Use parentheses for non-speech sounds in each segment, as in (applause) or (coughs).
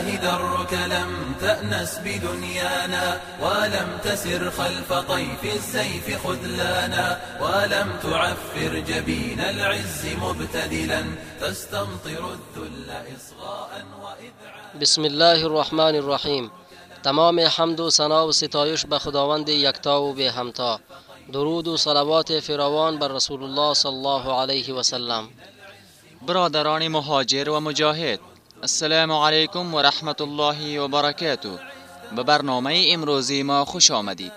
إله درك لم تأنس بدنيانا ولم تسر خلف طيف السيف خذلانا ولم تعفر جبين العز مبتدلا تستمطر الذل إصغاء وإذعانا. بسم الله الرحمن الرحیم تمام حمد و ثنا و ستایش به خداوند یکتا و به همتا درود و صلوات فراوان بر رسول الله صلی الله علیه و سلم. برادران مهاجر و مجاهد السلام علیکم و رحمت الله و برکاته به برنامه امروزی ما خوش آمدید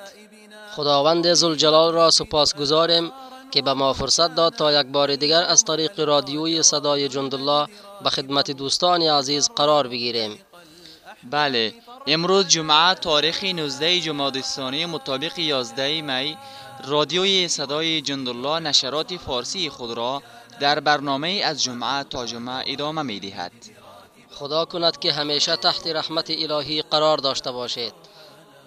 خداوند زلجلال را سپاس گذاریم که به ما فرصت داد تا یک بار دیگر از طریق رادیوی صدای جندالله به خدمت دوستان عزیز قرار بگیریم بله امروز جمعه تاریخ 19 جمادی مطابق 11 می رادیوی صدای جندالله نشرات فارسی خود را در برنامه از جمعه تا جمعه ادامه می دهد. خدا کند که همیشه تحت رحمت الهی قرار داشته باشید.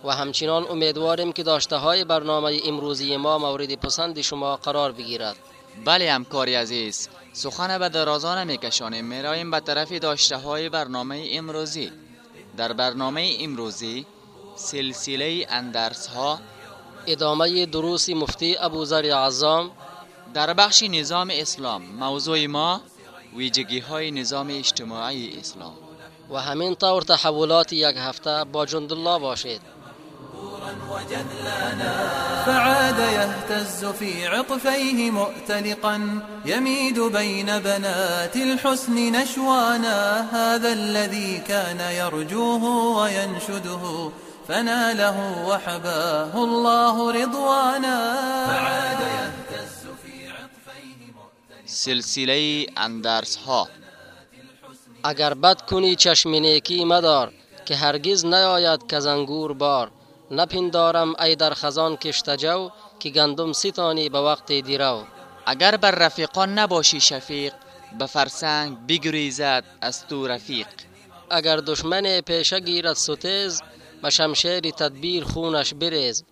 و همچنان امیدواریم که داشته های برنامه امروزی ما مورد پسند شما قرار بگیرد. بله همکاری عزیز سخن به درازا نمیکشانیم میرایم به طرف داشته های برنامه امروزی. در برنامه امروزی سلسله اندرس ها ادامه دروس مفتی ابوذر عظام در بخش نظام اسلام. موضوع ما ویژگی های نظام اجتماعی اسلام. و همین طور تحولات یک هفته با جندالله باشید. فعاد يهتز في عطفيه مؤتلقا يميد بين بنات الحسن نشوانا هذا الذي كان يرجوه وينشده فناله وحباه الله رضوانا. فعاد يهتز سلسله اندرس ها اگر بد کنی چشم نیکی مدار که هرگز نیاید که زنگور بار. نپندارم ای در خزان کشته جو که گندم ستانی به وقت دیرو. اگر بر رفیقان نباشی شفیق به فرسنگ بگریزد از تو رفیق. اگر دشمن پیشه گیرد ستیز به شمشیر تدبیر خونش بریز.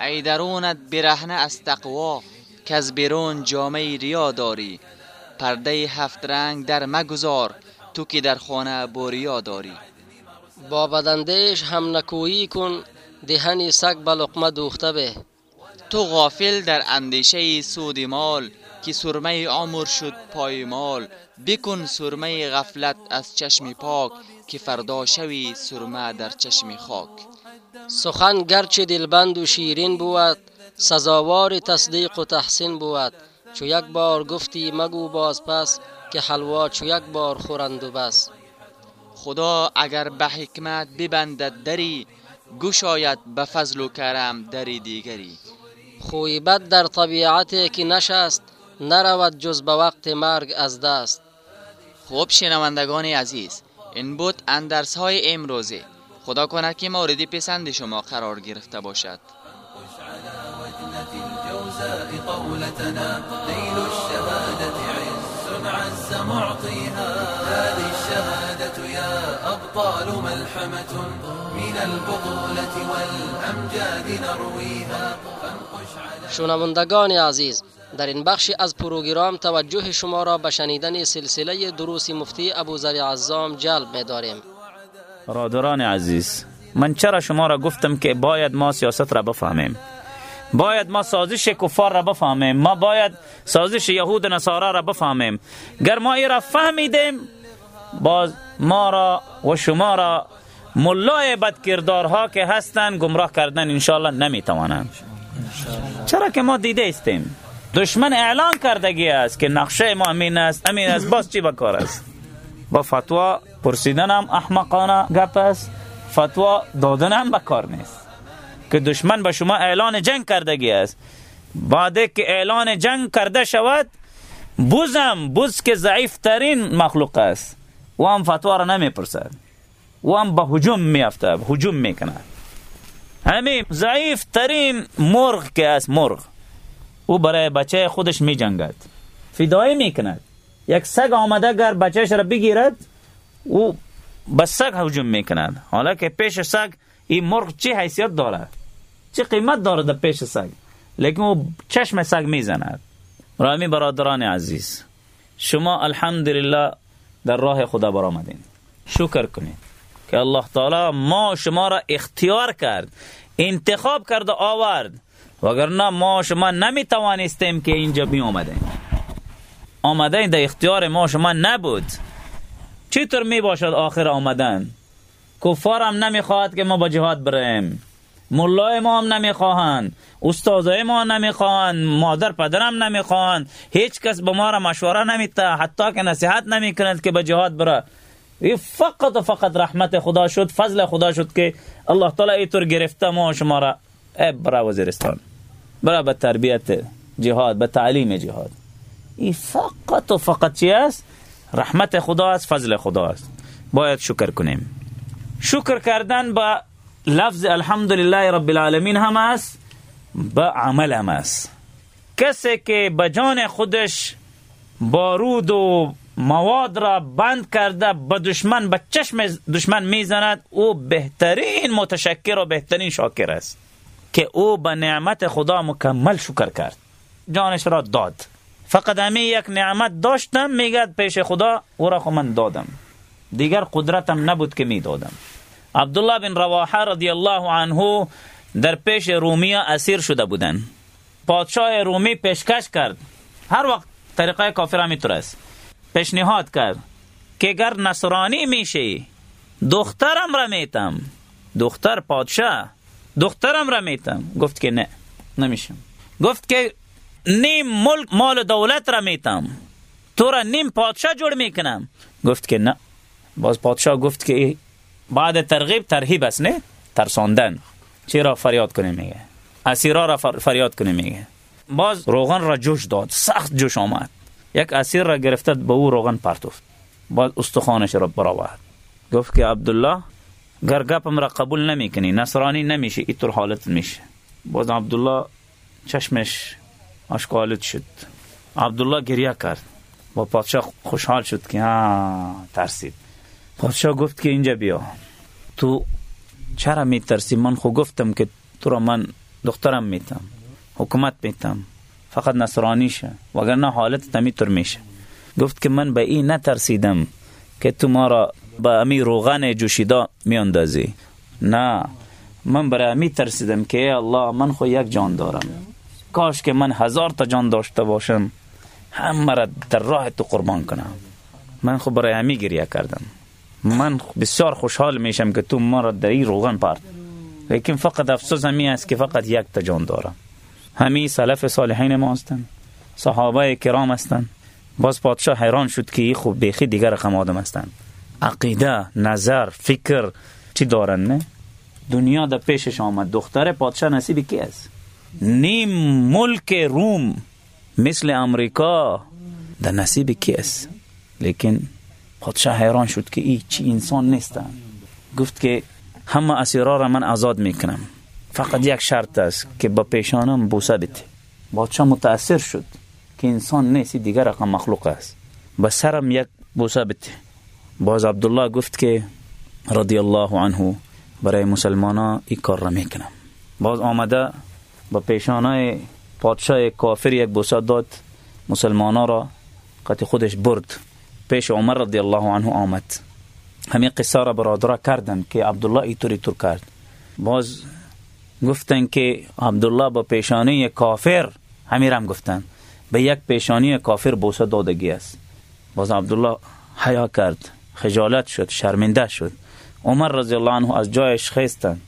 ای درونت برهنه از تقوا. که از بیرون جامعه ریا داری. پرده هفت رنگ در مگذار تو که در خانه بوریا داری. با بدندیش هم نکویی کن دهنی سگ به لقمه دوخته به. تو غافل در اندیشه سود مال که سرمه عمر شد پایمال بکن سرمه غفلت از چشم پاک که فردا شوی سرمه در چشم خاک. سخن گرچه دلبند و شیرین بود سزاوار تصدیق و تحسین بود. چو یک بار گفتی مگو باز پس که حلوا چو یک بار خورند و بس. خدا اگر به حکمت ببندد دری گشاید به فضل و کرم دری دیگری. خوی بد در طبیعت که نشست نرود جز به وقت مرگ از دست. خوب شنوندگان عزیز این بود اندرس های امروزه. خدا کند که موردی پسند شما قرار گرفته باشد. الجوزاء قولتنا نيل الشهادة عز عز معطيها. هذه الشهادة يا أبطال ملحمة من البطولة والأمجاد نرويها. شنوندگان عزیز در این بخش از پروگرام توجه شما را به شنیدن سلسله دروس مفتی ابوذر عظام جلب می داریم برادران عزیز من چرا شما را گفتم که باید ما سیاست را بفهمیم؟ باید ما سازش کفار را بفهمیم. ما باید سازش یهود و نصارا را بفهمیم. گر ما ای را فهمیدیم باز ما را و شما را ملای بدکردارها که هستند گمراه کردن انشاءالله نمی‌توانند. چرا که ما دیده استیم دشمن اعلان کردگی است که نقشه ما امین است. امین است باز چی بکار است؟ با فتوا پرسیدن هم احمقانه گپ است. فتوا دادن بکار نیست. که دشمن به شما اعلان جنگ کردگی است. بعد که اعلان جنگ کرده شود بوزم بوز که ضعیف ترین مخلوق است. و هم فتوا را نمی پرسد و هم به هجوم می افته هجوم می کند همین ضعیف ترین مرغ که است مرغ. او برای بچه خودش می جنگد فدایی می یک سگ آمده گر بچهش را بگیرد او به سگ هجوم می کند حالا که پیش سگ این مرغ چه حیثیت دارد؟ چه قیمت دارد در پیش سگ؟ لیکن او چشم سگ می زند رامی برادران عزیز شما الحمدلله در راه خدا برآمدین. شکر کنید که الله تعالی ما شما را اختیار کرد انتخاب کرد و آورد. وگرنه ما شما نمی توانستیم که اینجا بی آمده آمده در اختیار ما شما نبود. چطور می باشد آخر آمدن؟ کفار هم نمی‌خواهد که ما با جهاد بریم. ملای ما هم نمی‌خواهند. استادای ما نمی‌خواهند. مادر پدر هم نمی‌خواهند. هیچ کس به ما را مشوره نمیته حتی که نصیحت نمی‌کند که به جهاد بره. این فقط و فقط رحمت خدا شد فضل خدا شد که الله تعالی اینطور گرفته ما شما را. برا وزیرستان. برا به تربیت جهاد به تعلیم جهاد. این فقط و فقط چی است؟ رحمت خدا است فضل خدا است. باید شکر کنیم. شکر کردن با لفظ الحمدلله رب العالمین هم است به عمل هم است. کسی که به جان خودش بارود و مواد را بند کرده به دشمن به چشم دشمن می‌زند او بهترین متشکر و بهترین شاکر است که او به نعمت خدا مکمل شکر کرد. جانش را داد. فقط همه یک نعمت داشتم میگد پیش خدا او را خو من دادم. دیگر قدرتم نبود که می‌دادم. عبدالله بن رواحه رضی الله عنه در پیش رومیا اسیر شده بودن پادشاه رومی پیشکش کرد. هر وقت طریقه کافر همیتور است. پیشنهاد کرد که گر نصرانی میشی دخترم را میتم. دختر پادشاه دخترم را میتم. گفت که نه نمیشم. گفت که نیم ملک مال دولت را میتم. تو را نیم پادشاه جور می‌کنم. گفت که نه. باز پادشاه گفت که بعد ترغیب ترهیب است نه؟ ترساندن. چرا فریاد کنه میگه؟ اسیرا را فریاد کنه میگه. باز روغن را جوش داد سخت جوش آمد. یک اسیر را گرفته به او روغن پرتوفت. باز استخوانش را برآورد. گفت که عبدالله گر گپم را قبول نمی‌کنی نصرانی نمیشه اینطور حالت میشه. باز عبدالله چشمش اشکالت شد. عبدالله گریه کرد. با پادشاه خوشحال شد که ها ترسید. پادشاه گفت که اینجا بیا. تو چرا میترسی؟ من خو گفتم که تو را من دخترم میتم. حکومت میتم. فقط نصرانی شه. وگرنه حالت تر میشه. گفت که من به این نترسیدم که تو ما را به امی روغن جوشیدا میاندازی. نه. من برای امی ترسیدم که الله من خو یک جان دارم. کاش که من هزار تا جان داشته باشم. همه را در راه تو قربان کنم. من خو برای امی گریه کردم. من بسیار خوشحال میشم که تو ما را در این روغن پرد لیکن فقط افسوس همی است که فقط یک تا جان دارم. همی سلف صالحین ما هستند صحابه کرام هستند باز پادشاه حیران شد که خوب بیخی دیگر رقم آدم هستند عقیده نظر فکر چی دارن نه؟ دنیا در پیشش آمد. دختر پادشاه نصیب کی است؟ نیم ملک روم مثل امریکا در نصیب کی است؟ لیکن پادشاه حیران شد که ای چی انسان نیستن گفت که همه اسیرا را من آزاد می‌کنم. فقط یک شرط است که با پیشانم بوسه بده. پادشاه متاثر شد که انسان نیست دیگر رقم مخلوق است. با سرم یک بوسه بده. باز عبدالله گفت که رضی الله عنه برای مسلمان این کار را می‌کنم. باز آمده با پیشانه پادشاه کافر یک بوسه داد. مسلمان را قطع خودش برد. پیش عمر رضی الله عنه آمد. همین قصه را برادرها کردن که عبدالله ایطوری طور کرد. باز گفتن که عبدالله با پیشانی کافر همین هم گفتن به یک پیشانی کافر بوسه دادگی است. باز عبدالله حیا کرد خجالت شد شرمنده شد. عمر رضی الله عنه از جایش خیستن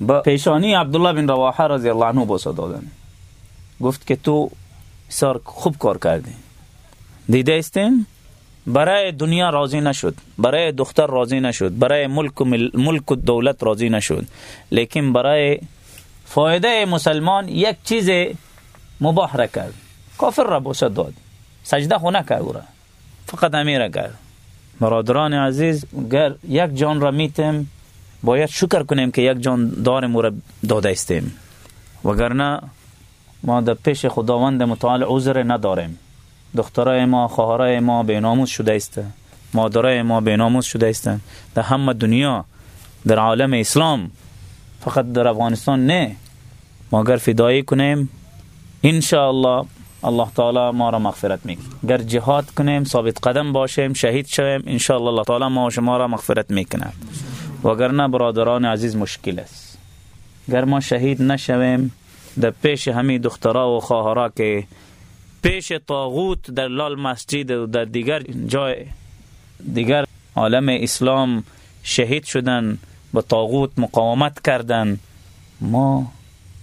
با پیشانی عبدالله بن رواحه رضی الله عنه بوسه دادن گفت که تو بسیار خوب کار کردی. دیده استین برای دنیا راضی نشد برای دختر راضی نشد برای ملک و, ملک و دولت راضی نشد. لیکن برای فایده مسلمان یک چیز مباح را کرد. کافر را بوسه داد. سجده خونه کرد را. فقط امیر کرد. برادران عزیز گر یک جان را میتیم باید شکر کنیم که یک جان داریم او را داده استیم. وگرنه ما در پیش خداوند متعال عذر نداریم. دخترای ما خواهرای ما به ناموس شده است مادرای ما به ناموس شده است در همه دنیا در عالم اسلام فقط در افغانستان نه. ما اگر فدایی کنیم ان الله الله تعالی ما را مغفرت می‌کنه گر جهاد کنیم ثابت قدم باشیم شهید شویم ان الله تعالی ما و شما را مغفرت می‌کنه وگرنه برادران عزیز مشکل است. گر ما شهید نشویم در پیش همین دخترها و خواهرها که پیش طاغوت در لال مسجد و در دیگر جای دیگر عالم اسلام شهید شدن با طاغوت مقاومت کردن. ما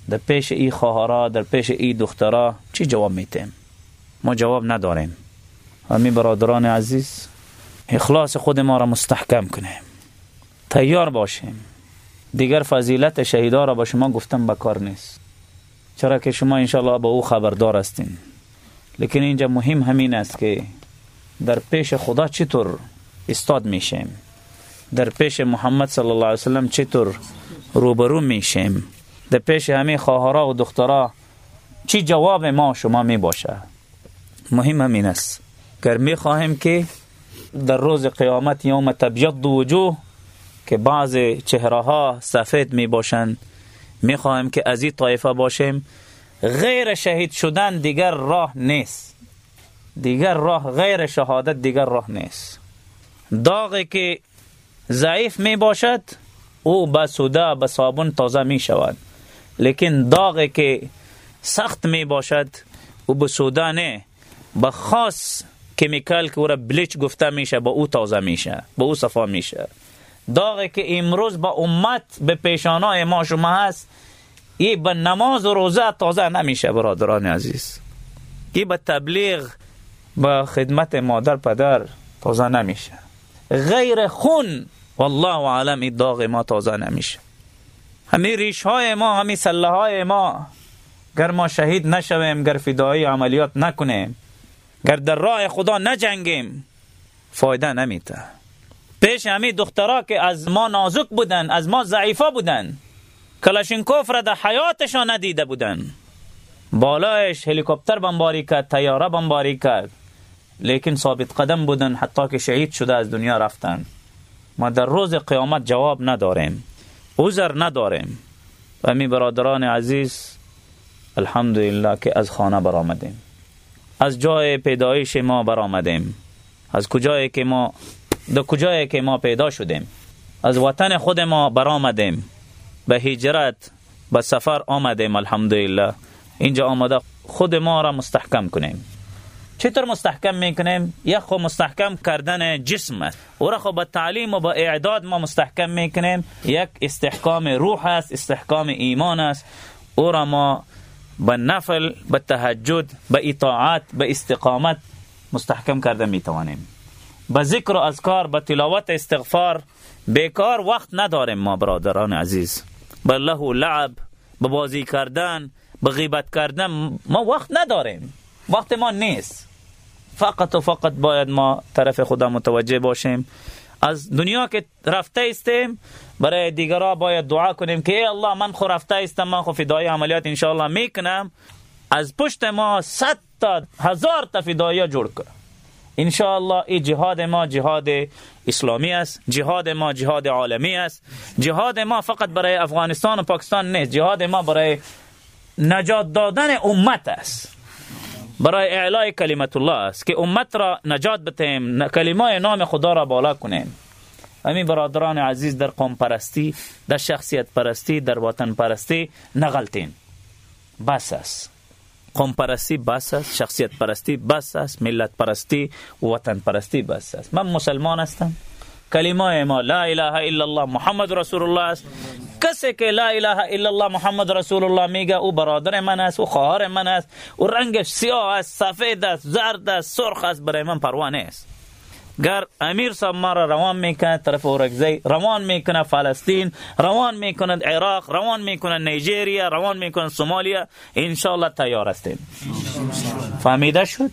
در پیش ای خواهرها در پیش ای دخترها چی جواب میتیم ما جواب نداریم. همین برادران عزیز اخلاص خود ما را مستحکم کنیم. تیار باشیم. دیگر فضیلت شهیدا را با شما گفتم بکار نیست. چرا که شما انشاءالله با او خبردار هستین. لیکن اینجا مهم همین است که در پیش خدا چطور استاد میشیم؟ در پیش محمد صلی الله علیه وسلم چطور روبرو میشیم؟ در پیش همه خواهرها و دخترها چی جواب ما شما می باشه؟ مهم همین است. گر می خواهیم که در روز قیامت یوم تبیض وجوه که بعض چهره ها سفید می باشند می خواهیم که از این طایفه باشیم غیر شهید شدن دیگر راه نیست. دیگر راه غیر شهادت دیگر راه نیست. داغی که ضعیف می باشد او به سودا به صابون تازه می شود. لیکن داغی که سخت می باشد او به سودا نه. به خاص کمیکل که او را بلیچ گفته میشه با او تازه میشه با او صفا میشه داغی که امروز با امت به پیشانای ما شما هست این به نماز و روزه تازه نمیشه برادران عزیز. این به تبلیغ به خدمت مادر پدر تازه نمیشه. غیر خون والله عالم این داغ ما تازه نمیشه. همین ریش های ما همین سله های ما. گر ما شهید نشویم گر فدایی عملیات نکنیم گر در راه خدا نجنگیم فایده نمیده. پیش همین دخترها که از ما نازک بودن از ما ضعیفه بودن کلاشینکوف را در حیاتشان ندیده بودن بالایش هلیکوپتر بمباری کرد تیاره بمباری کرد لیکن ثابت قدم بودن حتی که شهید شده از دنیا رفتن ما در روز قیامت جواب نداریم عذر نداریم و می برادران عزیز الحمدلله که از خانه برآمدیم از جای پیدایش ما برآمدیم از کجایی که ما در کجایی که ما پیدا شدیم از وطن خود ما برآمدیم به هجرت به سفر آمدیم الحمدلله. اینجا آمده خود ما را مستحکم کنیم. چطور مستحکم می‌کنیم؟ یک خو مستحکم کردن جسم. است او را خو با تعلیم و با اعداد ما مستحکم می‌کنیم. یک استحکام روح است استحکام ایمان است. او را ما به نفل به تهجد به اطاعت به استقامت مستحکم کرده می‌توانیم. به ذکر و اذکار به تلاوت استغفار بیکار وقت نداریم ما برادران عزیز. به له لعب به بازی کردن به غیبت کردن ما وقت نداریم. وقت ما نیست. فقط و فقط باید ما طرف خدا متوجه باشیم. از دنیا که رفته استیم برای دیگرها باید دعا کنیم که ای الله من خو رفته استم من خو فدای عملیات انشاءالله می‌کنم. از پشت ما صد تا هزار تا فدایی جور کنم. انشاءالله این جهاد ما جهاد اسلامی است جهاد ما جهاد عالمی است. جهاد ما فقط برای افغانستان و پاکستان نیست جهاد ما برای نجات دادن امت است. برای اعلای کلمت الله است که امت را نجات بتیم کلمه نام خدا را بالا کنیم. همین برادران عزیز در قوم پرستی در شخصیت پرستی در وطن پرستی نغلطین بس است. قوم پرستی بس است شخصیت پرستی بس است ملت پرستی وطن پرستی بس است من مسلمان هستم کلمه ما لا اله الا الله محمد رسول الله است کسی که لا اله الا الله محمد رسول الله میگه او برادر من است او خواهر من است او رنگش سیاه است سفید است زرد است سرخ است برای من پروا نیست گر امیر صاحب ما را روان می‌کنه طرف اورکزی روان می‌کنه فلسطین روان می‌کنه عراق روان می‌کنه نیجریه روان می‌کنه سومالیا. انشالله تیار هستیم. فهمیده شد؟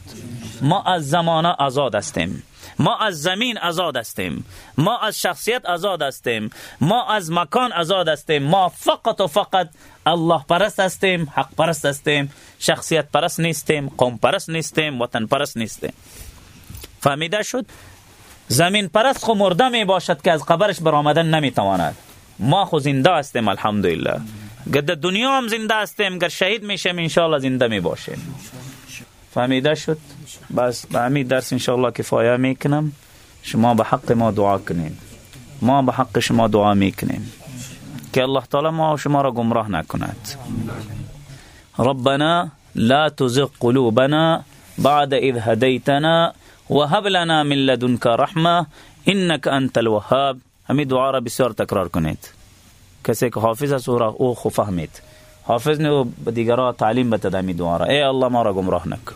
ما از زمانه آزاد هستیم. ما از زمین آزاد هستیم. ما از شخصیت آزاد هستیم. ما از مکان آزاد هستیم. ما فقط و فقط الله پرست هستیم حق پرست هستیم. شخصیت پرست نیستیم قوم پرست نیستیم وطن پرست نیستیم. فهمیده شد زمین پرست خو مرده می باشد که از قبرش برآمدن نمی تواند. ما خو زنده هستیم الحمدلله. گر در دنیا هم زنده هستیم گر شهید میشیم انشاءالله زنده می باشیم. فهمیده شد؟ بس به همین درس انشاءالله کفایه می‌کنم. شما به حق ما دعا کنین. ما به حق شما دعا می‌کنیم. که الله تعالی ما و شما را گمراه نکند. ربنا لا تزغ قلوبنا بعد اذ هديتنا وهب لنا من لدنك رحمة إنك أنت الوهاب. همین دعا را بسیار تکرار کنید کسی که حافظ است أو خو فهمید حافظ نه به دیگران تعلیم بده می دعا را ای الله ما را گمراه نک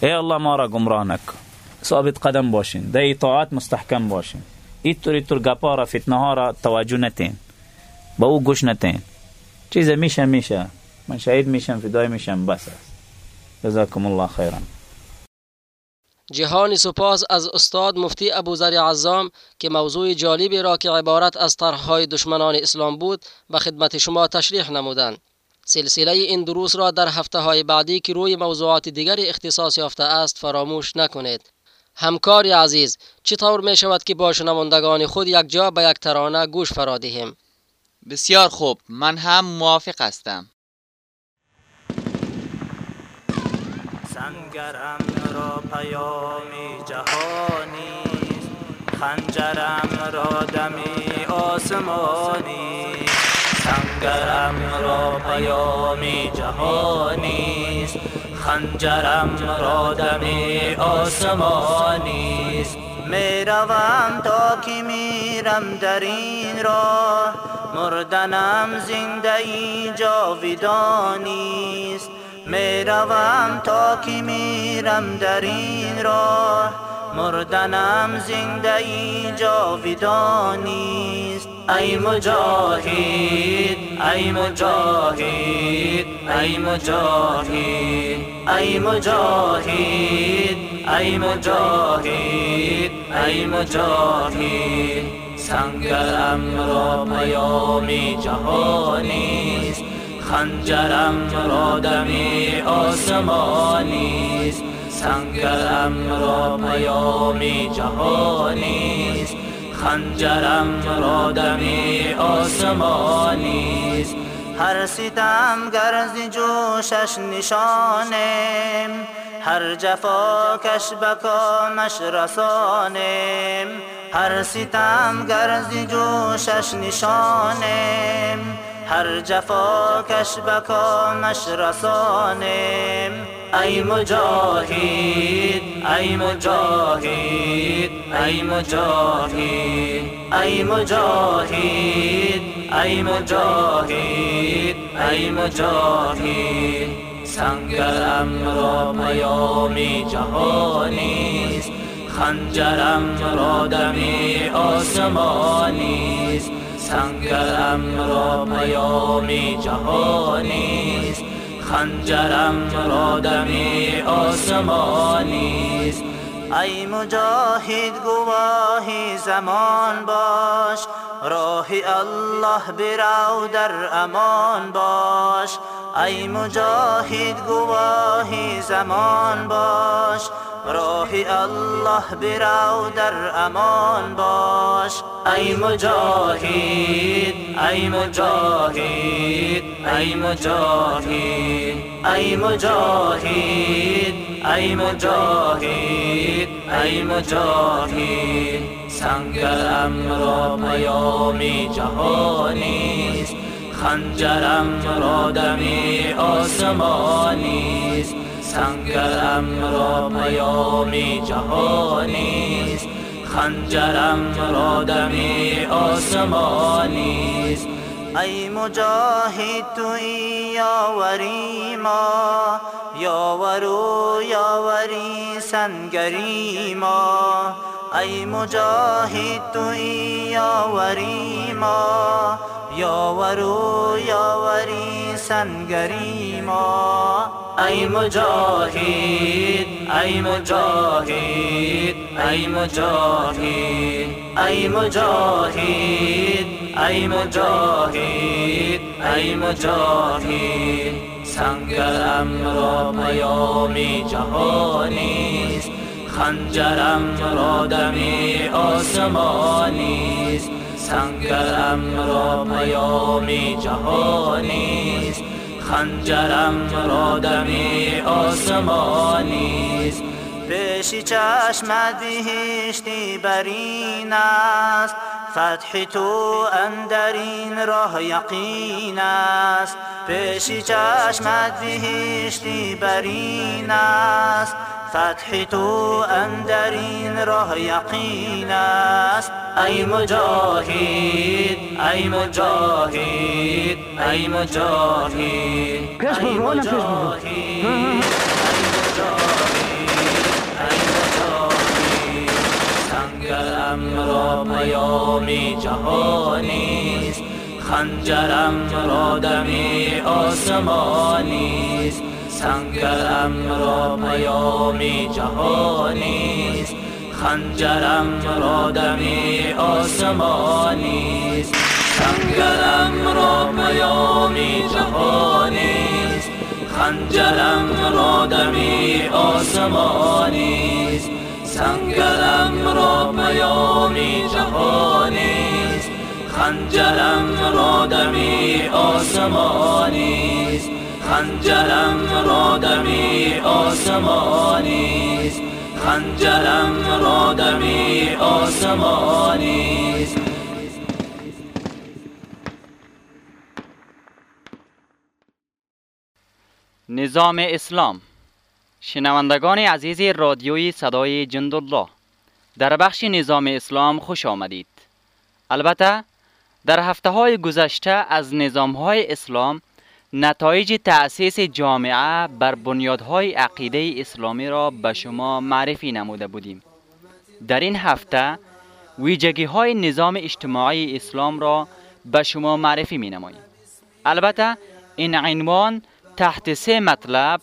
ای الله ما را گمراه نک ثابت قدم باشین در اطاعت مستحکم باشین ایطور ایطور گپا را فتنه ها را توجه نتین با أو گوش نتین چیز میشه میشه. من شهید میشم فدای میشم. بس. است جزاکم الله خیرا. جهان سپاس از استاد مفتی ابوذر عزام که موضوع جالبی را که عبارت از طرحهای دشمنان اسلام بود به خدمت شما تشریح نمودند. سلسله این دروس را در هفته های بعدی که روی موضوعات دیگری اختصاص یافته است فراموش نکنید. همکار عزیز چطور می شود که با شنوندگان خود یک جا به یک ترانه گوش فرا دهیم؟ بسیار خوب من هم موافق هستم. سنگرم پیامی جهانی خنجرم را دمی آسمانی سنگرم را پیامی جهانی خنجرم را دمی آسمانی می‌روم تا که میرم در این راه. مردنم زنده ای جاویدانیست می‌روم تا که میرم در این راه. مردنم زنده ای جاویدانیست ای مجاهد ای مجاهد ای مجاهد ای مجاهد ای مجاهد ای مجاهد. سنگرم را پیامی جهانیست خنجرم را دمی آسمانیست سنگرم را پیامی جهانیست خنجرم را دمی آسمانیست هر ستم گرز جوشش نشانم هر جفا کش بکامش رسانم هر ستم گرز جوشش نشانم هر جفا کش بکامش رسانم ای مجاهد ای مجاهد ای مجاهد ای مجاهد ای مجاهد ای مجاهد. سنگرم را پیامی جهانیست خنجرم را دمی آسمانیست سنگرم را پیامی جهانیست خنجرم را دمی آسمانیست ای مجاهد گواهی زمان باش راه الله برو در امان باش. ای مجاهد گواهی زمان باش راه الله برو در امان باش. ای مجاهد ای مجاهد ای مجاهد ای مجاهد. ای مجاهد ای مجاهد سنگرم را پیامی جهانیست خنجرم را دمی آسمانیست سنگرم را پیامی جهانیست خنجرم را دمی آسمانیست ای مجاهد تو یاوری ما یاورو یاوری سنگری ما. ای مجاهد تو یاوری ما یاورو یاوری سنگری ما. ای مجاهد ای مجاهد ای مجاهد. ای مجاهد ای مجاهد ای مجاهد سنگرم را پیامی جهانیست خنجرم را دمی آسمانیست سنگرم را پیامی جهانیست خنجرم را دمی آسمانیست پیش چشمت بهشتی برین است. فتح تو اندر این راه یقین است. پیشی چشمت بهشتی برین است. فتح تو اندر این راه یقین است. ای مجاهد ای مجاهد ای مجاهد ای مجاهد. سنگرم را پیامی جهانیست خنجرم را دمی آسمانیست سنگرم را پیامی جهانیست خنجرم را دمی آسمانیست سنگرم را پیامی جهانیست خنجرم را دمی آسمانیست سنگرم را پیامی جهانیست خنجرم را دمی آسمانیست خنجرم را دمی آسمانیست خنجرم را دمی آسمانیست نظام اسلام شنوندگان عزیز رادیوی صدای جندالله در بخش نظام اسلام خوش آمدید. البته در هفته های گذشته از نظام های اسلام نتایج تأسیس جامعه بر بنیادهای عقیده اسلامی را به شما معرفی نموده بودیم. در این هفته ویژگی های نظام اجتماعی اسلام را به شما معرفی می نماییم البته این عنوان تحت سه مطلب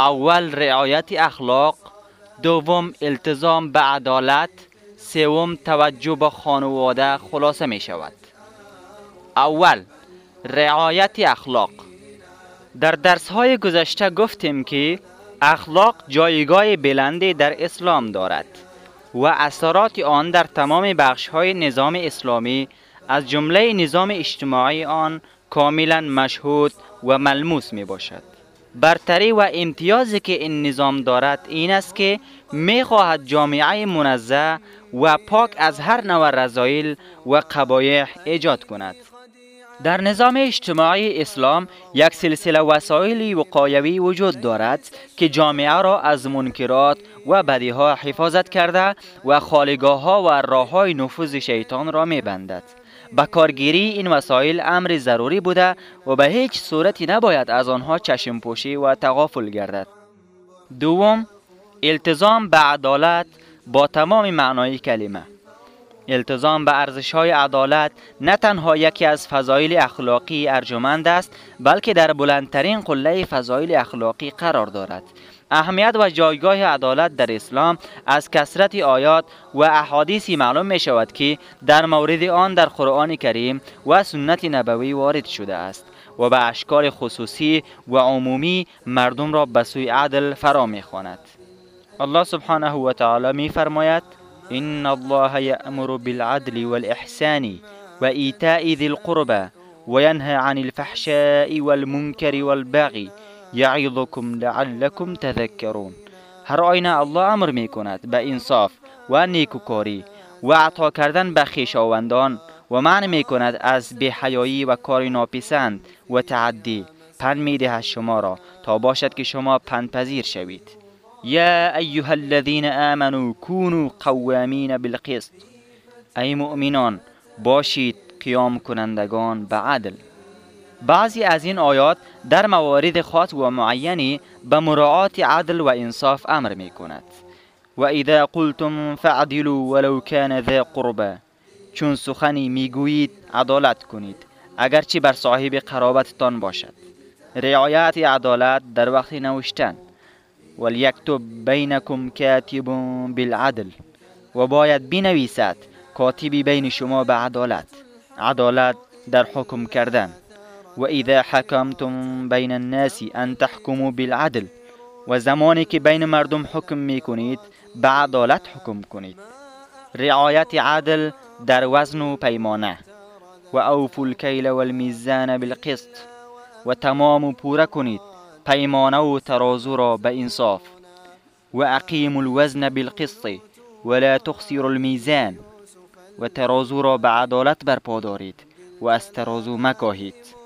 اول رعایت اخلاق دوم التزام به عدالت سوم توجه به خانواده خلاصه می شود. اول رعایت اخلاق. در درس های گذشته گفتیم که اخلاق جایگاه بلندی در اسلام دارد و اثرات آن در تمام بخش های نظام اسلامی از جمله نظام اجتماعی آن کاملا مشهود و ملموس می باشد. برتری و امتیازی که این نظام دارد این است که می خواهد جامعه منزه و پاک از هر نوع رضایل و قبایح ایجاد کند در نظام اجتماعی اسلام یک سلسله وسایل وقایوی وجود دارد که جامعه را از منکرات و بدیها حفاظت کرده و خالگاه ها و راه های نفوذ شیطان را می بندد. به کارگیری این وسایل امر ضروری بوده و به هیچ صورتی نباید از آنها چشم پوشی و تغافل گردد. دوم التزام به عدالت با تمام معنای کلمه التزام به ارزش های عدالت نه تنها یکی از فضایل اخلاقی ارجمند است بلکه در بلندترین قله فضایل اخلاقی قرار دارد اهمیت و جایگاه عدالت در اسلام از کسرت آیات و احادیثی معلوم می شود که در مورد آن در قرآن کریم و سنت نبوی وارد شده است و به اشکال خصوصی و عمومی مردم را به سوی عدل فرا می خواند. الله سبحانه و تعالی می فرماید إن الله يأمر بالعدل والإحسان وإيتاء ذي القربى وينهى عن الفحشاء والمنكر والبغي يعظكم لعلكم تذكرون. هر آینه الله أمر می کند به انصاف و نیکوکاری و عطا کردن به خویشاوندان و معنی می کند از بیحیایی و کار ناپسند و تعدی. پند می دهد شما را تا باشد که شما پندپذیر شوید. يا أيها الذين آمنوا كونوا قوامين بالقسط. ای مؤمنان باشید قیام کنندگان به عدل. بعضی از این آیات در موارد خاص و معینی به مراعات عدل و انصاف امر می کند. و اذا قلتم فعدلوا ولو كان ذا قربه چون سخنی می‌گویید عدالت کنید اگرچه بر صاحب قرابتتان باشد. رعایت عدالت در وقت نوشتن. وليكتب بينكم كاتب بالعدل و باید بنویسد کاتبی بین شما به عدالت. عدالت در حکم کردن. و اذا حکمتم بین الناس أن تحکموا بالعدل و زمانی که بین مردم حکم می کنید حکم کنید رعایت عدل در وزن و پیمانه و اوفو الکیل والمیزان بالقسط و تمام و پوره کنید پیمانه و الوزن بالقسط ولا تخسر الميزان. و ترازو را به عدالت برپا دارید و از ترازو مکاهید.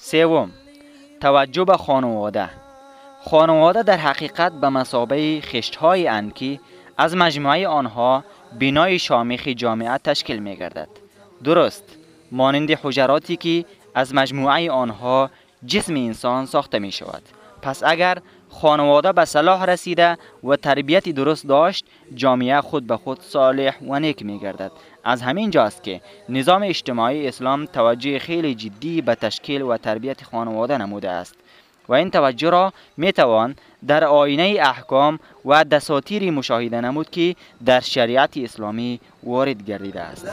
سوم توجه به خانواده. خانواده در حقیقت به مسابه خشتهای انکی از مجموعه آنها بینای شامخ جامعه تشکیل می گردد درست مانند حجراتی که از مجموعه آنها جسم انسان ساخته می شود پس اگر خانواده به صلاح رسیده و تربیتی درست داشت جامعه خود به خود صالح و نیک می گردد از همین جاست که نظام اجتماعی اسلام توجه خیلی جدی به تشکیل و تربیت خانواده نموده است و این توجه را می توان در آینه احکام و دساتیری مشاهده نمود که در شریعت اسلامی وارد گردیده است.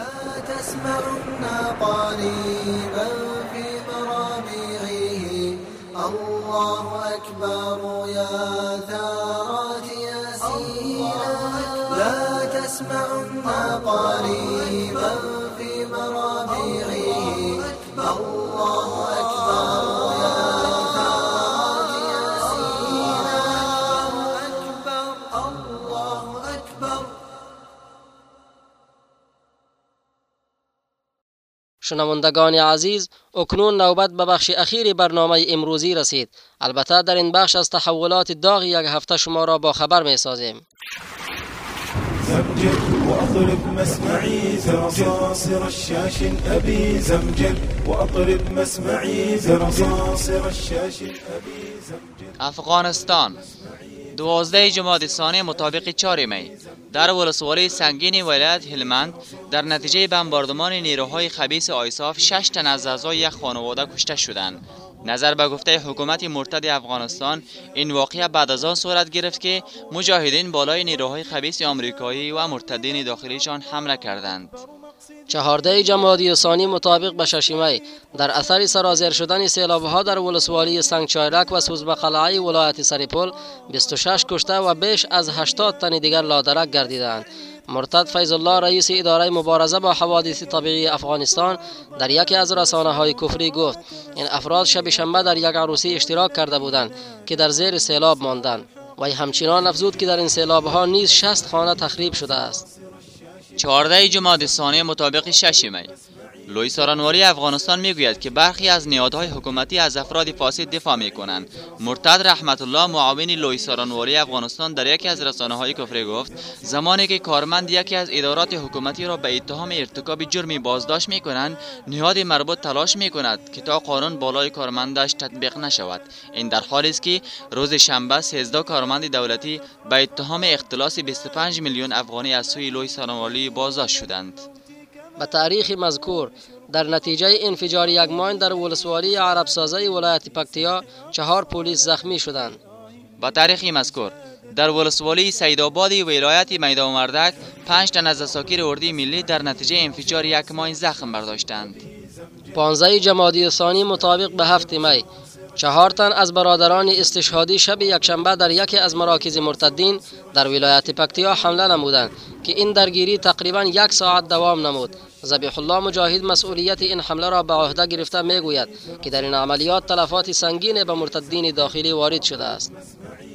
الله أكبر يا ثارات ياسين. لا تسمعن قريبا شنوندگان عزیز اکنون نوبت به بخش اخیر برنامه امروزی رسید. البته در این بخش از تحولات داغ یک هفته شما را با خبر می سازیم زمجر وأطرب مسمعي زرصاصر الشاش أبي زمجر مسمعي زرصاصر الشاش أبي افغانستان. دوازده جماد ثانی مطابق 4 می. در ولسوالی سنگین ولایت هلمند در نتیجه بمباردمان نیروهای خبیس آیساف 6 تن از اعضای یک خانواده کشته شدند. نظر به گفته حکومت مرتد افغانستان این واقعه بعد از آن صورت گرفت که مجاهدین بالای نیروهای خبیس آمریکایی و مرتدین داخلیشان حمله کردند. چهارده جمادی ثانی مطابق به ششیمه. در اثر سرازیر شدن ها در ولسوالی سنگ چایرک و سوزبقلعه ولایت سریپول 26 کشته و بیش از 80 تن دیگر لادرک گردیدند مرتد فیض الله رئیس اداره مبارزه با حوادث طبیعی افغانستان در یکی از رسانه های کفری گفت این افراد شب شنبه در یک عروسی اشتراک کرده بودند که در زیر سیلاب ماندند. و همچنان افزود که در این سیلاب ها نیز 60 خانه تخریب شده است. 14 جمادی ثانی مطابق 6 می لوی سارانواری افغانستان می‌گوید که برخی از نیادهای حکومتی از افراد فاسد دفاع می کنند مرتد رحمت الله معاون لوی سارانواری افغانستان در یکی از رسانه های کفری گفت زمانی که کارمند یکی از ادارات حکومتی را به اتهام ارتکاب جرمی بازداشت می کنند نهاد مربوط تلاش می کند که تا قانون بالای کارمندش تطبیق نشود. این در حالی است که روز شنبه 13 کارمند دولتی به اتهام اختلاس 25 میلیون افغانی از سوی لوی سارانواری بازداشت شدند. به تاریخ مذکور. در نتیجه انفجار یک ماین در ولسوالی عرب سازه ولایت پکتیا چهار پلیس زخمی شدند. با تاریخ مذکور. در ولسوالی سیدآباد ولایت میدان مردک پنج تن از اساکیر اردی ملی در نتیجه انفجار یک ماین زخم برداشتند. 15 جمادی ثانی مطابق به هفت می چهار تن از برادران استشهادی شب یکشنبه در یکی از مراکز مرتدین در ولایت پکتیا حمله نمودند که این درگیری تقریبا یک ساعت دوام نمود. زبیح الله مجاهد مسئولیت این حمله را به عهده گرفته می‌گوید که در این عملیات تلفات سنگین به مرتدین داخلی وارد شده است.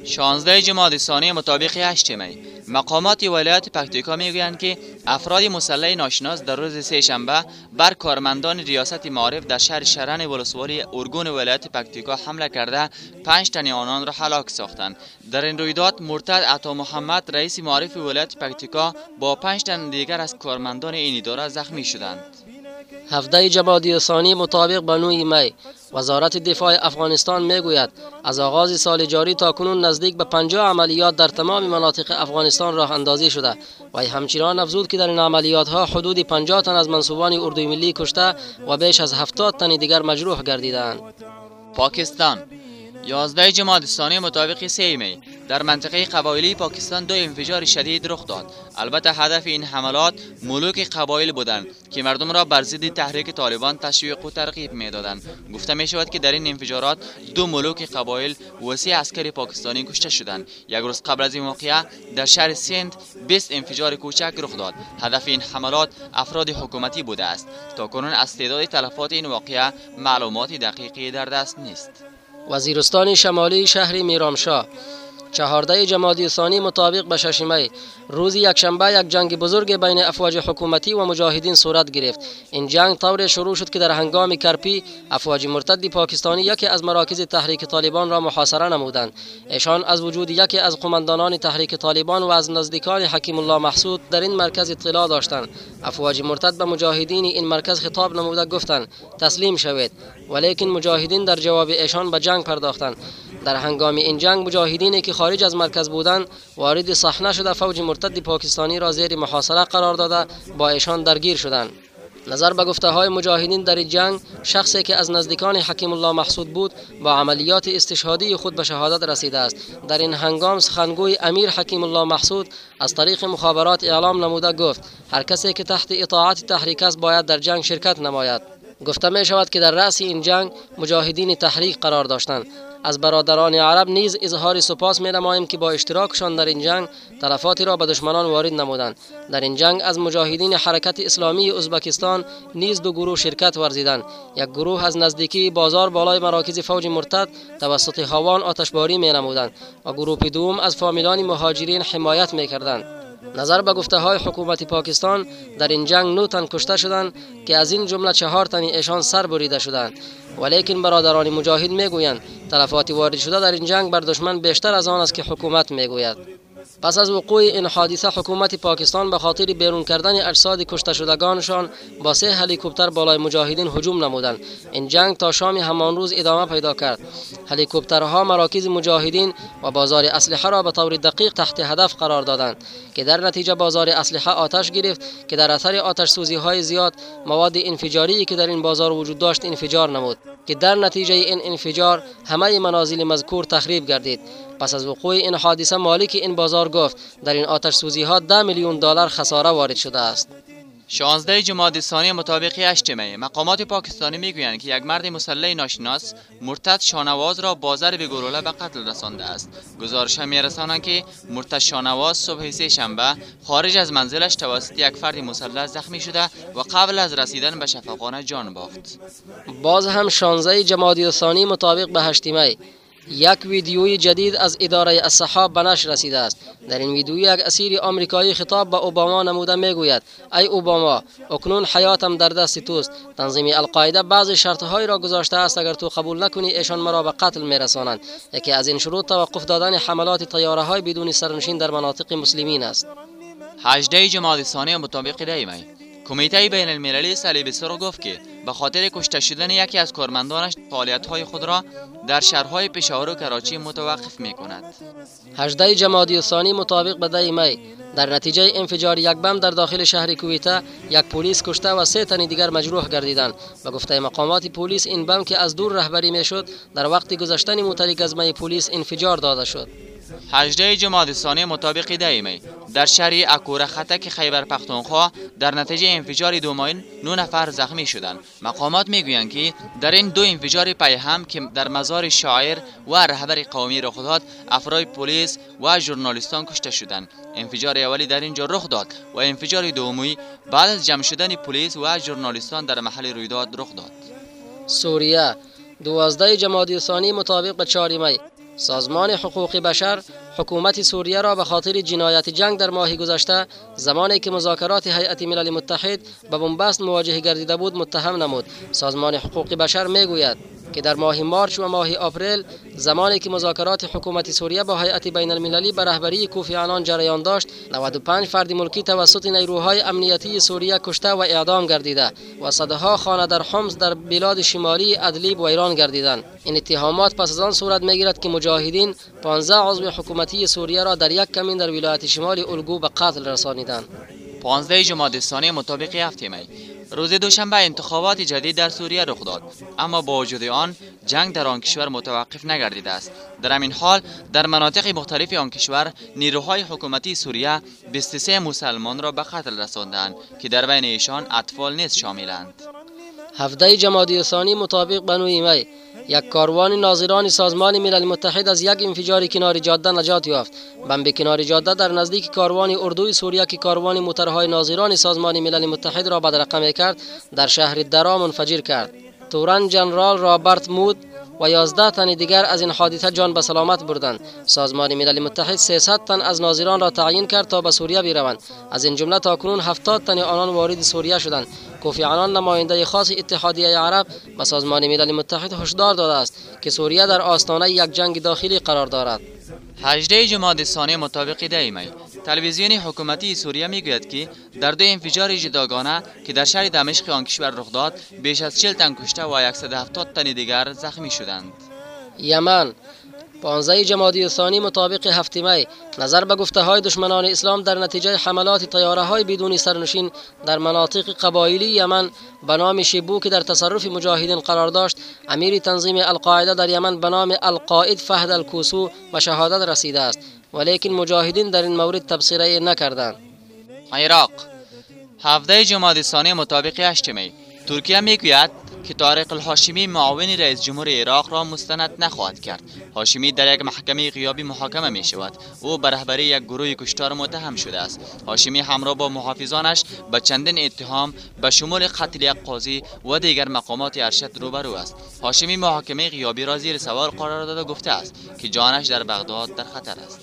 16 جمادی ثانی مطابق 8 می مقامات ولایت پکتیکا می‌گویند که افراد مسلح ناشناس در روز سه شنبه بر کارمندان ریاست معارف در شهر شرن ولسوالی ارگون ولایت پکتیکا حمله کرده پنج تن آنان را هلاک ساختند. در این رویداد مرتد عطا محمد رئیس معارف ولایت پکتیکا با پنج تن دیگر از کارمندان این اداره زخمی شدند. 17 جمادی ثانی مطابق به 9 می. وزارت دفاع افغانستان می‌گوید از آغاز سال جاری تا کنون نزدیک به 50 عملیات در تمام مناطق افغانستان راه اندازی شده و همچنان افزود که در این عملیات ها حدود 50 تن از منصوبان اردوی ملی کشته و بیش از 70 تن دیگر مجروح گردیدند پاکستان 11 جمادی ثانی مطابق 3 می در منطقه قبایلی پاکستان دو انفجار شدید رخ داد. البته هدف این حملات ملوک قبایل بودند که مردم را بر ضد تحریک طالبان تشویق و ترغیب می‌دادند. گفته می شود که در این انفجارات دو ملوک قبایل و سه عسکر پاکستانی کشته شدند. یک روز قبل از این واقعه در شهر سند 20 انفجار کوچک رخ داد. هدف این حملات افراد حکومتی بوده است. تا کنون از تعداد تلفات این واقعه معلومات دقیقی در دست نیست. وزیرستان شمالی شهر میرامشاه. چهارده جمادی ثانی مطابق به شش می. روز یکشنبه یک جنگ بزرگ بین افواج حکومتی و مجاهدین صورت گرفت. این جنگ طور شروع شد که در هنگام کرپی افواج مرتد پاکستانی یکی از مراکز تحریک طالبان را محاصره نمودند. ایشان از وجود یکی از قماندانان تحریک طالبان و از نزدیکان حکیم الله محسود در این مرکز اطلاع داشتند. افواج مرتد به مجاهدین این مرکز خطاب نموده گفتند تسلیم شوید. ولیکن مجاهدین در جواب ایشان به جنگ پرداختند. در هنگام این جنگ مجاهدینی که خارج از مرکز بودند وارد صحنه شده فوج مرتد پاکستانی را زیر محاصره قرار داده با ایشان درگیر شدند. نظر به گفته های مجاهدین در جنگ شخصی که از نزدیکان حکیم الله محسود بود با عملیات استشهادی خود به شهادت رسیده است. در این هنگام سخنگوی امیر حکیم الله محسود از طریق مخابرات اعلام نموده گفت هر کسی که تحت اطاعت تحریک است باید در جنگ شرکت نماید. گفته می شود که در رأس این جنگ مجاهدین تحریک قرار داشتند. از برادران عرب نیز اظهار سپاس می نماییم که با اشتراکشان در این جنگ تلفاتی را به دشمنان وارد نمودند. در این جنگ از مجاهدین حرکت اسلامی ازبکستان نیز دو گروه شرکت ورزیدند. یک گروه از نزدیکی بازار بالای مراکز فوج مرتد توسط هوان آتشباری می نمودند و گروه دوم از فامیلان مهاجرین حمایت می کردند نظر به گفته های حکومت پاکستان در این جنگ نو تن کشته شدند که از این جمله چهار تن ایشان سر بریده شدند. ولیکن برادران مجاهد می‌گویند تلفات وارد شده در این جنگ بر دشمن بیشتر از آن است که حکومت می‌گوید. پس از وقوع این حادثه حکومت پاکستان به خاطر بیرون کردن اجساد کشته شدگانشان با سه هلیکوپتر بالای مجاهدین هجوم نمودند. این جنگ تا شام همان روز ادامه پیدا کرد. هلیکوپترها مراکز مجاهدین و بازار اسلحه را به طور دقیق تحت هدف قرار دادند. که در نتیجه بازار اسلحه آتش گرفت که در اثر آتش سوزی های زیاد مواد انفجاری که در این بازار وجود داشت انفجار نمود که در نتیجه این انفجار همه منازل مذکور تخریب گردید. پس از وقوع این حادثه مالک این بازار گفت در این آتش سوزی ها 10 میلیون دلار خساره وارد شده است. 16 جمادی ثانی مطابق 8 می مقامات پاکستانی می‌گویند که یک مرد مسلح ناشناس مرتد شانواز را بازار به گروله به قتل رسانده است. گزارش میرسانند که مرتد شانواز صبح سه شنبه خارج از منزلش توسط یک فرد مسلح زخمی شده و قبل از رسیدن به شفاخانه جان باخت. باز هم 16 جمادی ثانی مطابق به 8 می یک ویدیوی جدید از اداره الصحاب به نشر رسیده است. در این ویدیو یک اسیر آمریکایی خطاب به اوباما نموده می‌گوید ای اوباما اکنون حیاتم در دست توست. تنظیم القاعده بعض شرطهایی را گذاشته است اگر تو قبول نکنی ایشان مرا به قتل میرسانند. یکی از این شروط توقف دادن حملات طیاره های بدون سرنشین در مناطق مسلمین است. 18 جمادی ثانی مطابق دیمی کمیته بین المللی صلیب سر گفت که به خاطر کشته شدن یکی از کارمندانش فعالیت های خود را در شهرهای پشاور و کراچی متوقف می کند 18 جمادی ثانی مطابق به دی می در نتیجه انفجار یک بم در داخل شهر کویتا یک پلیس کشته و سه تن دیگر مجروح گردیدند. به گفته مقامات پلیس این بم که از دور رهبری می شد در وقت گذشتن از می پلیس انفجار داده شد. 18 جمادی ثانی مطابق دی در شهر اکوره خطک خیبر پختونخوا در نتیجه انفجار دو ماین نو نفر زخمی شدند. مقامات می‌گویند که در این دو انفجار پی هم که در مزار شاعر و رهبر قومی رخ داد افراد پلیس و ژورنالیستان کشته شدند. انفجار اولی در اینجا رخ داد و انفجار دومی بعد از جمع شدن پلیس و ژورنالیستان در محل رویداد رخ داد. سوریه دوازده جمادی ثانی مطابق به 4 می سازمان حقوق بشر حکومت سوریه را به خاطر جنایت جنگ در ماه گذشته زمانی که مذاکرات هیئت ملل متحد به بنبست مواجه گردیده بود متهم نمود. سازمان حقوق بشر می‌گوید که در ماه مارچ و ماه آپریل زمانی که مذاکرات حکومت سوریه با هیئت بین المللی به رهبری کوفی عنان جریان داشت 95 فرد ملکی توسط نیروهای امنیتی سوریه کشته و اعدام گردیده و صدها خانه در حمص در بلاد شمالی ادلیب و ایران گردیدند. این اتهامات پس از آن صورت می‌گیرد که مجاهدین 15 عضو حکومتی سوریه را در یک کمین در ولایت شمال الگو به قتل رسانیدند. 15 جمادی ثانی مطابق هفته می. روز دوشنبه انتخابات جدید در سوریه رخ داد. اما با وجود آن جنگ در آن کشور متوقف نگردیده است. در همین حال در مناطق مختلف آن کشور نیروهای حکومتی سوریه 23 مسلمان را به قتل رساندند که در بین ایشان اطفال نیز شاملند. 17 جمادی ثانی مطابق به می. یک کاروان ناظران سازمان ملل متحد از یک انفجار کنار جاده نجات یافت. بمب کنار جاده در نزدیک کاروان اردوی سوریه که کاروان موترهای ناظران سازمان ملل متحد را بدرقه کرد در شهر درا منفجر کرد. تورن جنرال رابرت مود و 11 تن دیگر از این حادثه جان به سلامت بردند. سازمان ملل متحد 300 تن از ناظران را تعیین کرد تا به سوریه بروند. از این جمله تاکنون 70 تن آنان وارد سوریه شدند. کوفی عنان نماینده خاص اتحادیه عرب به سازمان ملل متحد هشدار داده است که سوریه در آستانه یک جنگ داخلی قرار دارد. 18 جمادی ثانی مطابق دی می تلویزیون حکومتی سوریه می‌گوید که در دو انفجار جداگانه که در شهر دمشق آن کشور رخ داد بیش از 40 تن کشته و 170 تن دیگر زخمی شدند. یمن. 15 جمادی ثانی مطابق هفت می نظر به گفته های دشمنان اسلام در نتیجه حملات طیاره های بدون سرنشین در مناطق قبایلی یمن به نام شیبو که در تصرف مجاهدین قرار داشت امیر تنظیم القاعده در یمن به نام القائد فهد الکوسو به شهادت رسیده است. ولیکن مجاهدین در این مورد تبصره نکردند عراق 17 جمادی ثانی مطابق 8 می ترکیه می‌گوید که طارق الهاشمی معاون رئیس جمهور عراق را مستند نخواهد کرد. هاشمی در یک محکمه غیابی محاکمه می شود. او به رهبری یک گروه کشتار متهم شده است. هاشمی همراه با محافظانش به چندین اتهام به شمول قتل یک قاضی و دیگر مقامات ارشد روبرو است. هاشمی محاکمه غیابی را زیر سوال قرار داده گفته است که جانش در بغداد در خطر است.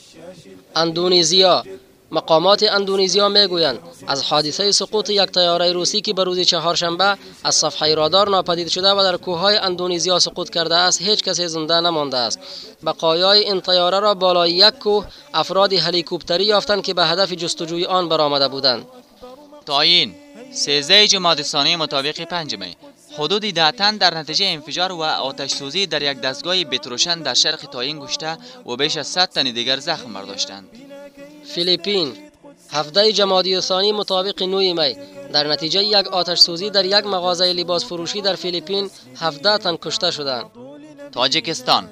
اندونزیا مقامات اندونزیا می‌گویند. از حادثه سقوط یک تیاره روسی که به روز چهارشنبه از صفحه رادار ناپدید شده و در کوههای اندونزیا سقوط کرده است هیچ کسی زنده نمانده است. بقایای این تیاره را بالای یک کوه افراد هلیکوپتری یافتند که به هدف جستجوی آن برآمده بودند. تاین 13 جمادی ثانی مطابق 5 می. حدود ده تن در نتیجه انفجار و آتش سوزی در یک دستگاه بتروشن در شرق تاین گشته و بیش از 100 تن دیگر زخم برداشتند. فیلیپین. هفته جمادی ثانی مطابق نوی می. در نتیجه یک آتش سوزی در یک مغازه لباس فروشی در فیلیپین 17 تن کشته شدند. تاجیکستان.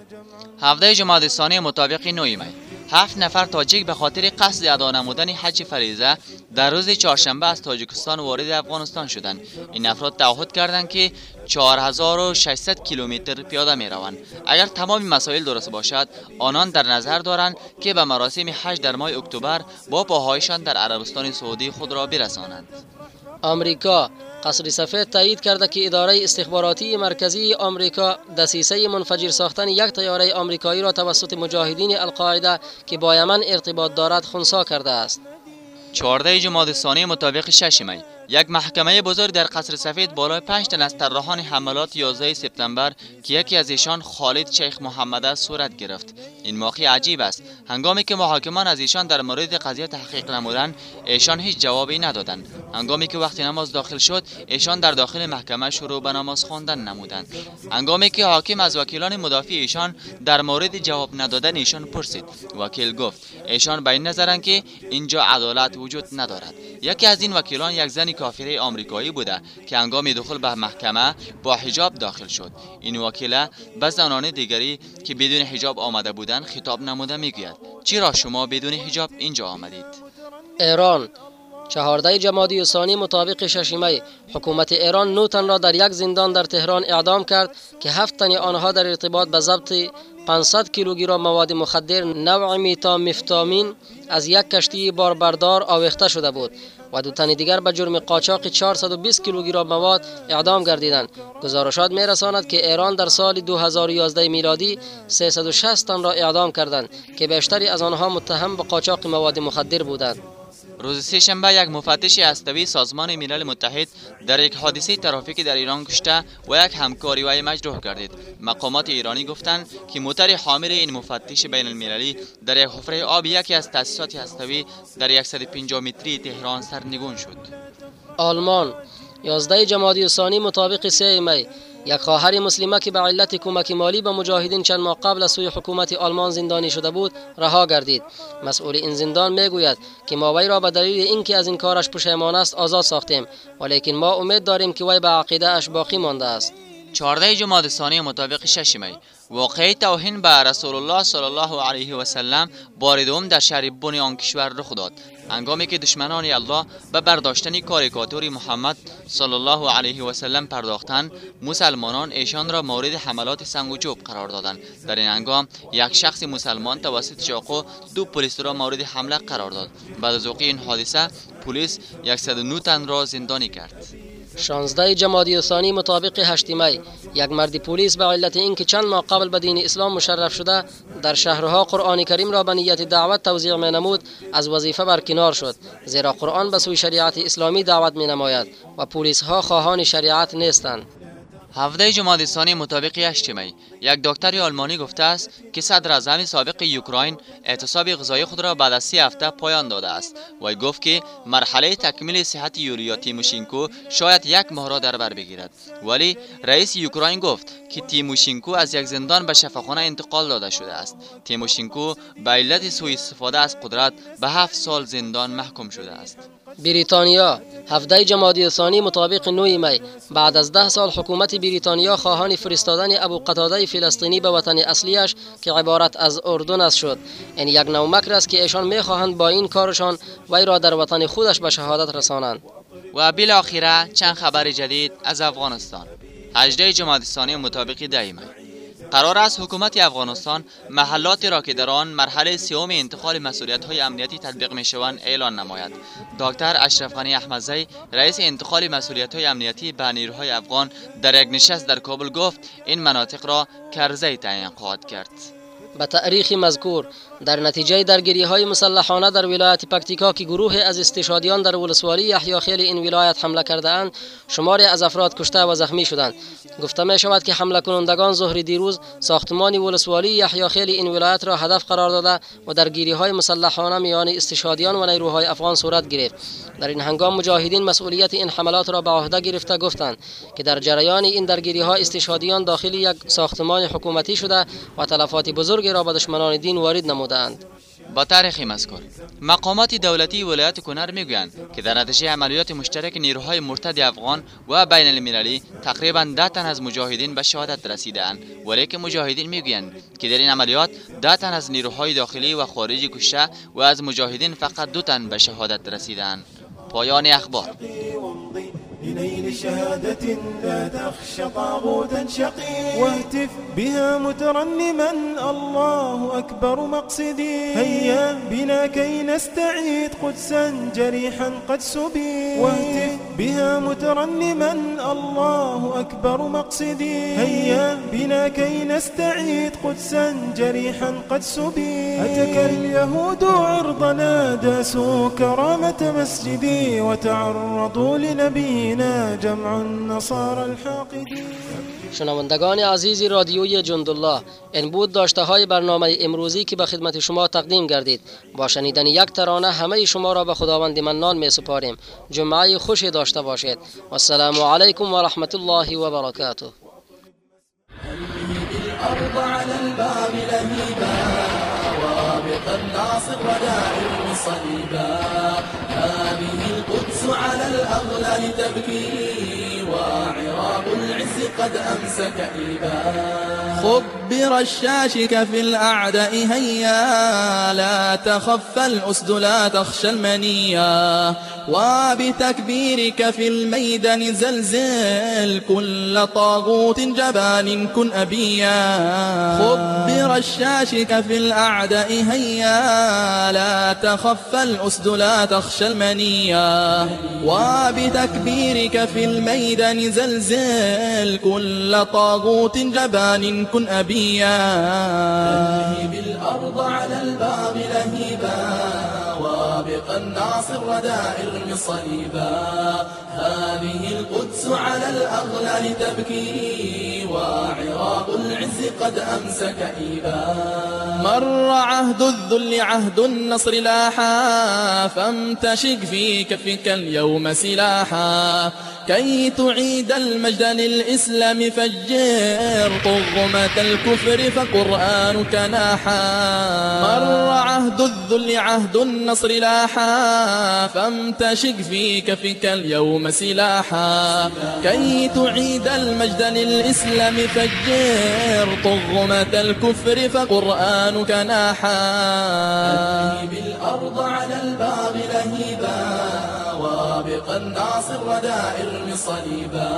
17 جمادی ثانی مطابق نوی می. هفت نفر تاجیک به خاطر قصد ادا نمودن حج فریضه در روز چهارشنبه از تاجیکستان وارد افغانستان شدند. این افراد تعهد کردند که 4600 کیلومتر پیاده می روند اگر تمام مسائل درست باشد آنان در نظر دارند که به مراسم حج در ماه اکتبر با پاهایشان در عربستان سعودی خود را برسانند. آمریکا قصر سفید تایید کرده که اداره استخباراتی مرکزی آمریکا دسیسه منفجر ساختن یک تیاره آمریکایی را توسط مجاهدین القاعده که با یمن ارتباط دارد خونسا کرده است. 14 جمادی ثانی مطابق 6 می یک محکمه بزرگ در قصر سفید بالای 5 تن از طراحان حملات 11 سپتامبر که یکی از ایشان خالد شیخ محمد است صورت گرفت. این موقع عجیب است. هنگامی که محاکمان از ایشان در مورد قضیه تحقیق نمودند ایشان هیچ جوابی ندادند. هنگامی که وقتی نماز داخل شد ایشان در داخل محکمه شروع به نماز خواندن نمودند. هنگامی که حاکم از وکیلان مدافع ایشان در مورد جواب ندادن ایشان پرسید. وکیل گفت ایشان به این نظرند که اینجا عدالت وجود ندارد. یکی از این وکیلان یک زن کافره آمریکایی بوده که هنگام دخول به محکمه با حجاب داخل شد. این وکیله به زنان دیگری که بدون حجاب آمده بودند خطاب نموده می‌گوید. چرا شما بدون حجاب اینجا آمدید؟ ایران چهارده جمادی ثانی مطابق ششیمه حکومت ایران نو تن را در یک زندان در تهران اعدام کرد که هفت تن آنها در ارتباط به ضبط 500 کیلوگرم مواد مخدر نوع میتامفتامین از یک کشتی باربردار آویخته شده بود. و دو تن دیگر به جرم قاچاق 420 کیلوگرم مواد اعدام گردیدند. گزارشات می رساند که ایران در سال 2011 میلادی 360 تن را اعدام کردند که بیشتری از آنها متهم به قاچاق مواد مخدر بودند. روز سه شنبه یک مفتش هستوی سازمان ملل متحد در یک حادثه ترافیکی در ایران کشته و یک همکاری وی مجروح گردید مقامات ایرانی گفتند که موتر حامل این مفتش بین المللی در یک حفره آب یکی از تاسیسات هستوی در 150 متری تهران سرنگون شد. آلمان 11 جمادی ثانی مطابق 3 می یک خواهر مسلمه که به علت کمک مالی به مجاهدین چند ماه قبل از سوی حکومت آلمان زندانی شده بود رها گردید. مسئول این زندان می‌گوید که ما وی را به دلیل اینکه از این کارش پشیمان است آزاد ساختیم. ولیکن ما امید داریم که وی به عقیده اش باقی مانده است. 14 جمادی ثانی مطابق 6 می واقعی توهین به رسول الله صلی الله علیه و سلم بار دوم در شهر بن آن کشور رخ داد هنگامی که دشمنان الله به برداشتن کاریکاتوری محمد صلی الله علیه و سلم پرداختند مسلمانان ایشان را مورد حملات سنگ و چوب قرار دادند. در این هنگام یک شخص مسلمان توسط چاقو دو پلیس را مورد حمله قرار داد. بعد از وقوع این حادثه پلیس 109 تن را زندانی کرد. 16 جمادی ثانی مطابق 8 می یک مرد پلیس به علت اینکه چند ماه قبل به دین اسلام مشرف شده در شهرها قرآن کریم را به نیت دعوت توزیع می نمود از وظیفه برکنار شد. زیرا قرآن به سوی شریعت اسلامی دعوت می نماید و پلیس ها خواهان شریعت نیستند. 17 جمادی ثانی مطابق 8 می؟ یک دکتر آلمانی گفته است که صدر اعظم سابق یوکراین اعتصاب غذایی خود را بعد از سی هفته پایان داده است و گفت که مرحله تکمیل صحت یوریا تیموشینکو شاید یک ماه را در بر بگیرد. ولی رئیس یوکراین گفت که تیموشینکو از یک زندان به شفاخانه انتقال داده شده است. تیموشینکو به علت سوء استفاده از قدرت به هفت سال زندان محکوم شده است. بریتانیا. هفته جمادی ثانی مطابق 9 می. بعد از ده سال حکومت بریتانیا خواهان فرستادن ابو قتاده فلسطینی به وطن اصلیش که عبارت از اردن است شد. این یک نوع مکر است که ایشان می‌خواهند با این کارشان وی را در وطن خودش به شهادت رسانند. و بالاخره چند خبر جدید از افغانستان. 18 جمادی ثانی مطابق 10 می قرار است حکومت افغانستان محلاتی را که در آن مرحله سوم انتقال مسئولیت های امنیتی تطبیق می شوند اعلان نماید. دکتر اشرف غنی احمدزی رئیس انتقال مسئولیت های امنیتی به نیروهای افغان در یک نشست در کابل گفت این مناطق را کرزی تعیین خواهد کرد. به تاریخ مذکور در نتیجه درگیری های مسلحانه در ولایت پکتیکا که گروه از استشهادیان در ولسوالی یحیی خیل این ولایت حمله کرده اند شماری از افراد کشته و زخمی شدند. گفته می شود که حمله کنندگان ظهر دیروز ساختمان ولسوالی یحیی خیل این ولایت را هدف قرار داده و درگیری های مسلحانه میان استشهادیان و نیروهای افغان صورت گرفت. در این هنگام مجاهدین مسئولیت این حملات را به عهده گرفته گفتند که در جریان این درگیری ها استشهادیان داخل یک ساختمان حکومتی شده و تلفات بزرگی را به دشمنان دین وارد نمودند با تاریخ مذکور. مقامات دولتی ولایت کنر می‌گویند که در نتیجه عملیات مشترک نیروهای مرتد افغان و بین المللی تقریبا ده تن از مجاهدین به شهادت رسیدند ولی مجاهدین می‌گویند که در این عملیات ده تن از نیروهای داخلی و خارجی کشته و از مجاهدین فقط دو تن به شهادت رسیدند پایان اخبار. لنيل شهادة لا تخشى طاغوتا شقي واهتف بها مترنما. الله أكبر مقصدي. هيا بنا كي نستعيد قدسا جريحا قد سبي. واهتف بها مترنما. الله أكبر مقصدي. هيا بنا كي نستعيد قدسا جريحا قد سبي. أتك اليهود عرضنا داسوا كرامة مسجدي وتعرضوا لنبينا جمع النصارى الحاقدين شنوندگان عزیز رادیوی جندالله این بود داشته های برنامه امروزی که به خدمت شما تقدیم گردید. با شنیدن یک ترانه همه شما را به خداوند منان می سپاریم جمعه خوشی داشته باشید. و السلام علیکم و رحمت الله و برکاته. الأرض على الباب لهيبا وابق الناصر صليبا. على الأغلال تبكي وعراق العز قد أمسك إيبا خبر الشاشك في الأعداء هيا. لا تخف الأسد لا تخشى المنيا. وبتكبيرك في الميدان زلزل كل طاغوت جبان كن أبيا. خبر الشاشك في الأعداء هيا. لا تخف الأسد لا تخشى المنيا. وبتكبيرك في الميدان زلزل كل طاغوت جبان كن أبيا. لهيب الأرض على الباب لهيبا وابق الناصر ودائر صليبا هذه القدس على الأغلال تبكي وعراق العز قد أمسك إيبا. مر عهد الذل عهد النصر لاحا فامتشق في كفك اليوم سلاحا. كي تعيد المجد للإسلام فجر طغمة الكفر فقرآنك ناحا مر عهد الذل عهد النصر لاحا فامتشق في كفك اليوم سلاحا. كي تعيد المجد للإسلام فجر طغمة الكفر فقرآنك ناحا. بالأرض على الباغ لهيبا. وابق الناصر ودائر صليبا.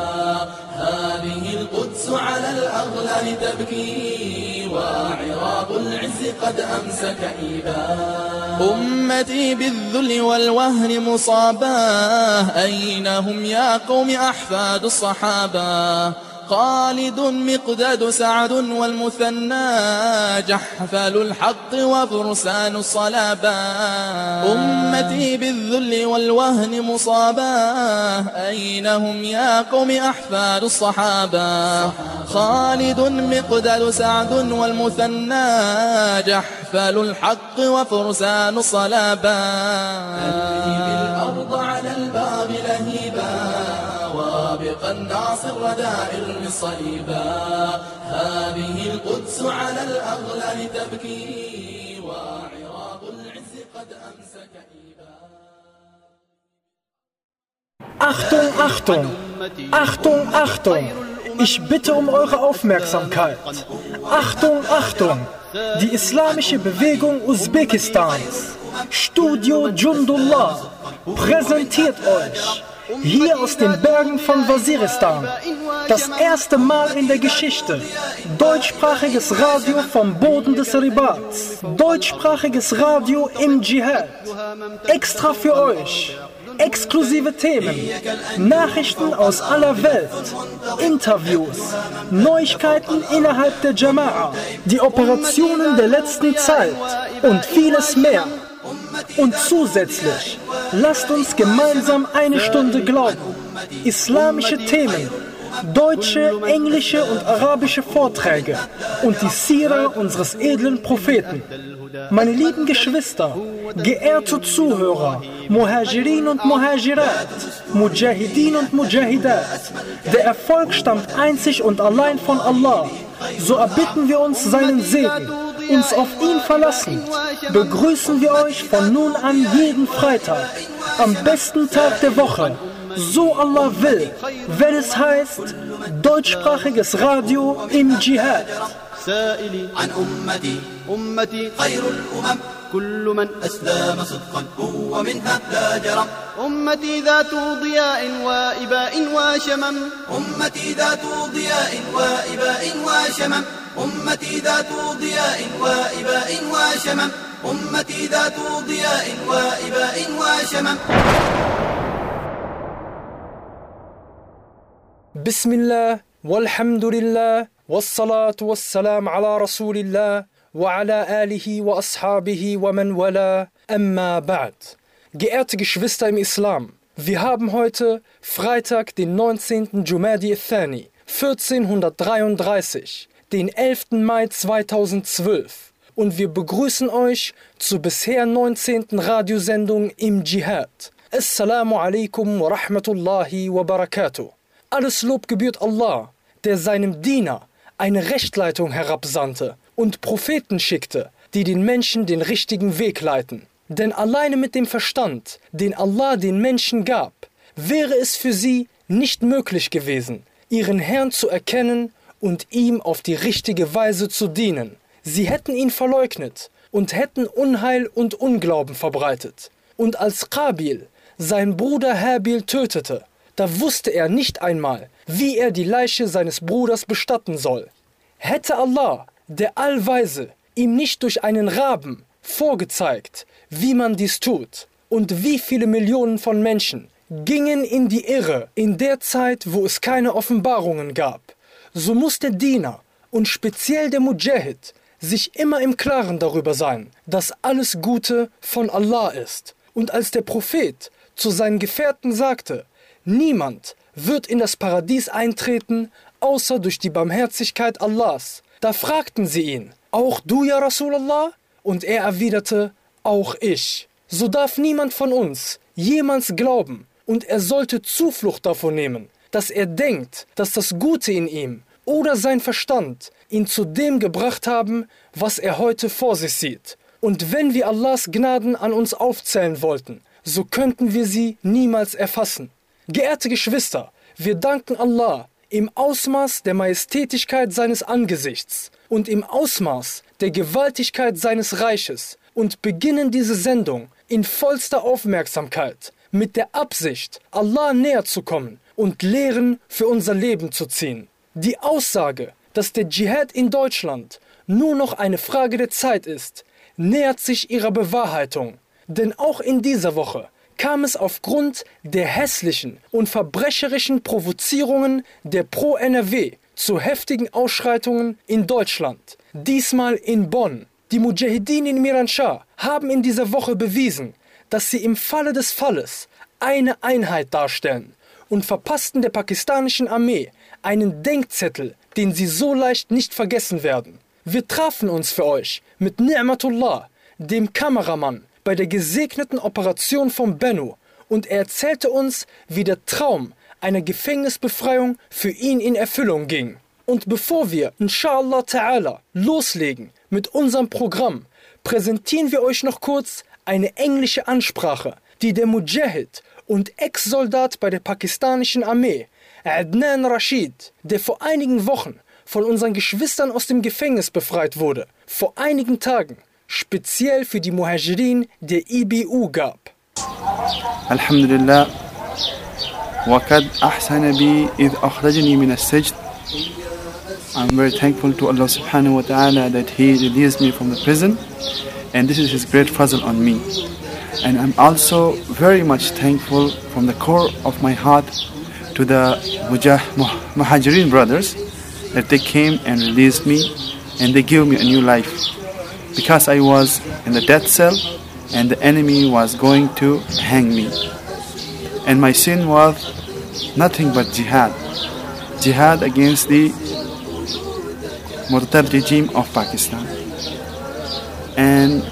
هذه القدس على الأغلال تبكي وعراق العز قد أمسك إيبا. أمتي بالذل والوهن مصابة أين هم يا قوم أحفاد الصحابة خالد مقداد سعد والمثنى جحفل الحق وفرسان الصلابة. أمتي بالذل والوهن مصابة. أين هم يا قوم أحفاد الصحابة؟ خالد مقداد سعد والمثنى جحفل الحق وفرسان الصلابة. الأرض على الباب لهيبا وابق الناصر ردائر صليبا هذه القدس على الأغلال تبكي وعراق العز قد أمسك إيبا Achtung, Achtung! Achtung, Achtung! Ich bitte um eure Aufmerksamkeit. Achtung, Achtung! Die islamische Bewegung Usbekistans, Studio Jundullah, präsentiert euch hier aus den Bergen von Waziristan das erste Mal in der Geschichte deutschsprachiges Radio vom Boden des Ribats, deutschsprachiges Radio im Dschihad, extra für euch. Exklusive Themen, Nachrichten aus aller Welt, Interviews, Neuigkeiten innerhalb der Jama'a, die Operationen der letzten Zeit und vieles mehr. Und zusätzlich, lasst uns gemeinsam eine Stunde glauben. Islamische Themen, deutsche, englische und arabische Vorträge und die Sira unseres edlen Propheten. Meine lieben Geschwister, geehrte Zuhörer, Muhajirin und Muhajirat, Mujahidin und Mujahidat, der Erfolg stammt einzig und allein von Allah. So erbitten wir uns seinen Segen uns auf ihn verlassen, begrüßen wir euch von nun an jeden Freitag, am besten Tag der Woche, so Allah will, wenn es heißt, deutschsprachiges Radio im Dschihad. سائلي عن أمتي أمتي خير الأمم كل من أسلم صدقا هو منها لا جرم أمتي ذات ضياء وإباء وشمم أمتي ذات ضياء وإباء وشمم أمتي ذات ضياء وإباء وشمم. أمتي ذات ضياء وإباء وشمم. بسم الله والحمد لله والصلاة والسلام على رسول الله وعلى آله وأصحابه ومن والاه. أما بعد Geehrte Geschwister im Islam, wir haben heute Freitag, den 19. Jumadi Thani, 1433, den 11. Mai 2012 und wir begrüßen euch zur bisher 19. Radiosendung im Dschihad. Assalamu alaikum wa rahmatullahi wa barakatuh. Alles Lob gebührt Allah, der seinem Diener eine Rechtleitung herabsandte und Propheten schickte, die den Menschen den richtigen Weg leiten. Denn alleine mit dem Verstand, den Allah den Menschen gab, wäre es für sie nicht möglich gewesen, ihren Herrn zu erkennen und ihm auf die richtige Weise zu dienen. Sie hätten ihn verleugnet und hätten Unheil und Unglauben verbreitet. Und als Qabil sein Bruder Habil tötete, da wusste er nicht einmal, wie er die Leiche seines Bruders bestatten soll. Hätte Allah, der Allweise, ihm nicht durch einen Raben vorgezeigt, wie man dies tut, und wie viele Millionen von Menschen gingen in die Irre in der Zeit, wo es keine Offenbarungen gab, so muss der Diener und speziell der Mujahid sich immer im Klaren darüber sein, dass alles Gute von Allah ist. Und als der Prophet zu seinen Gefährten sagte, niemand wird in das Paradies eintreten, außer durch die Barmherzigkeit Allahs, da fragten sie ihn, auch du, ja Rasulallah? Und er erwiderte, auch ich. So darf niemand von uns jemals glauben, und er sollte Zuflucht davon nehmen, dass er denkt, dass das Gute in ihm oder sein Verstand ihn zu dem gebracht haben, was er heute vor sich sieht. Und wenn wir Allahs Gnaden an uns aufzählen wollten, so könnten wir sie niemals erfassen. Geehrte Geschwister, wir danken Allah im Ausmaß der Majestätigkeit seines Angesichts und im Ausmaß der Gewaltigkeit seines Reiches und beginnen diese Sendung in vollster Aufmerksamkeit mit der Absicht, Allah näher zu kommen und Lehren für unser Leben zu ziehen. Die Aussage, dass der Dschihad in Deutschland nur noch eine Frage der Zeit ist, nähert sich ihrer Bewahrheitung. Denn auch in dieser Woche kam es aufgrund der hässlichen und verbrecherischen Provozierungen der Pro-NRW zu heftigen Ausschreitungen in Deutschland. Diesmal in Bonn. Die Mujahideen in Miranshah haben in dieser Woche bewiesen, dass sie im Falle des Falles eine Einheit darstellen und verpassten der pakistanischen Armee einen Denkzettel, den sie so leicht nicht vergessen werden. Wir trafen uns für euch mit Ni'matullah, dem Kameramann, bei der gesegneten Operation von Bennu und er erzählte uns, wie der Traum einer Gefängnisbefreiung für ihn in Erfüllung ging. Und bevor wir, inshallah ta'ala, loslegen mit unserem Programm, präsentieren wir euch noch kurz eine englische Ansprache, die der Mujahid und Ex-Soldat bei der pakistanischen Armee, Adnan Rashid, der vor einigen Wochen von unseren Geschwistern aus dem Gefängnis befreit wurde, vor einigen Tagen speziell für die Muhajirin der IBU gab. Alhamdulillah وقد أحسن بي إذ أخرجني من السجن I'm very thankful to Allah subhanahu wa ta'ala that He released me from the prison and this is His great fazl on me. And I'm also very much thankful from the core of my heart to the Mujah, Muhajirin brothers that they came and released me and they gave me a new life because I was in the death cell and the enemy was going to hang me. And my sin was nothing but jihad. Jihad against the Murtad regime of Pakistan. And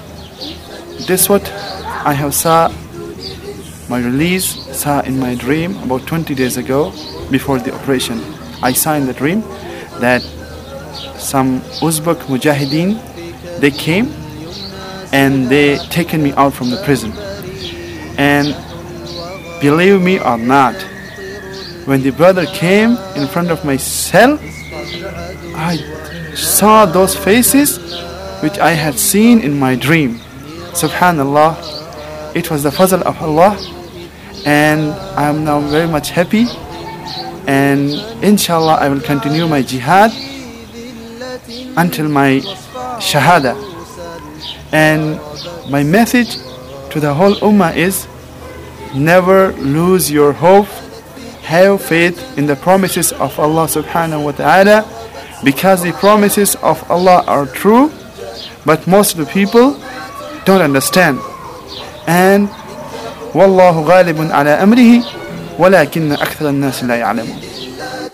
this what I have saw my release saw in my dream about 20 days ago before the operation. I saw in the dream that some Uzbek mujahideen they came and they taken me out from the prison. And believe me or not, when the brother came in front of my cell, I saw those faces which I had seen in my dream. Subhanallah, it was the fazl of Allah, and I am now very much happy. And inshallah, I will continue my jihad until my shahada. And my message to the whole ummah is never lose your hope. Have faith in the promises of Allah subhanahu wa ta'ala because the promises of Allah are true, but most of the people don't understand. And Wallahu ghalibun ala amrihi, walakin akthar an-nas la ya'lamun.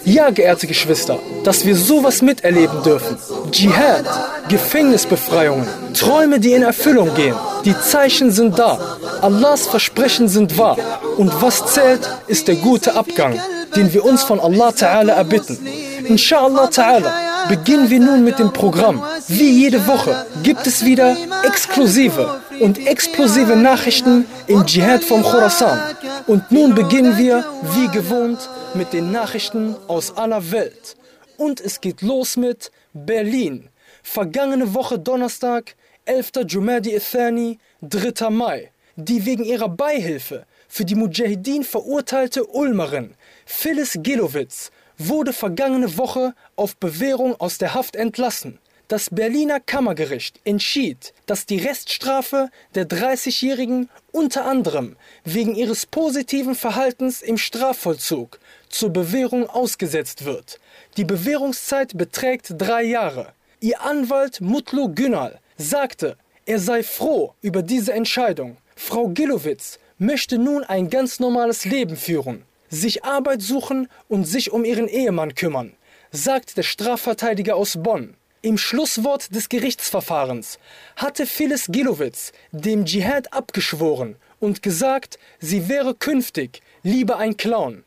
Ja, geehrte Geschwister, dass wir sowas miterleben dürfen. Dschihad, Gefängnisbefreiungen, Träume, die in Erfüllung gehen. Die Zeichen sind da. Allahs Versprechen sind wahr. Und was zählt, ist der gute Abgang, den wir uns von Allah Ta'ala erbitten. Inshallah Ta'ala beginnen wir nun mit dem Programm. Wie jede Woche gibt es wieder exklusive und explosive Nachrichten im Dschihad vom Khorasan. Und nun beginnen wir, wie gewohnt, mit den Nachrichten aus aller Welt. Und es geht los mit Berlin. Vergangene Woche Donnerstag, 11. Jumadi Ithani, 3. Mai. Die wegen ihrer Beihilfe für die Mujahideen verurteilte Ulmerin Phyllis Gilowitz wurde vergangene Woche auf Bewährung aus der Haft entlassen. Das Berliner Kammergericht entschied, dass die Reststrafe der 30-Jährigen unter anderem wegen ihres positiven Verhaltens im Strafvollzug zur Bewährung ausgesetzt wird. Die Bewährungszeit beträgt drei Jahre. Ihr Anwalt Mutlu Günal sagte, er sei froh über diese Entscheidung. Frau Gilowitz möchte nun ein ganz normales Leben führen, sich Arbeit suchen und sich um ihren Ehemann kümmern, sagt der Strafverteidiger aus Bonn. Im Schlusswort des Gerichtsverfahrens hatte Phyllis Gilowitz dem Dschihad abgeschworen und gesagt, sie wäre künftig lieber ein Clown.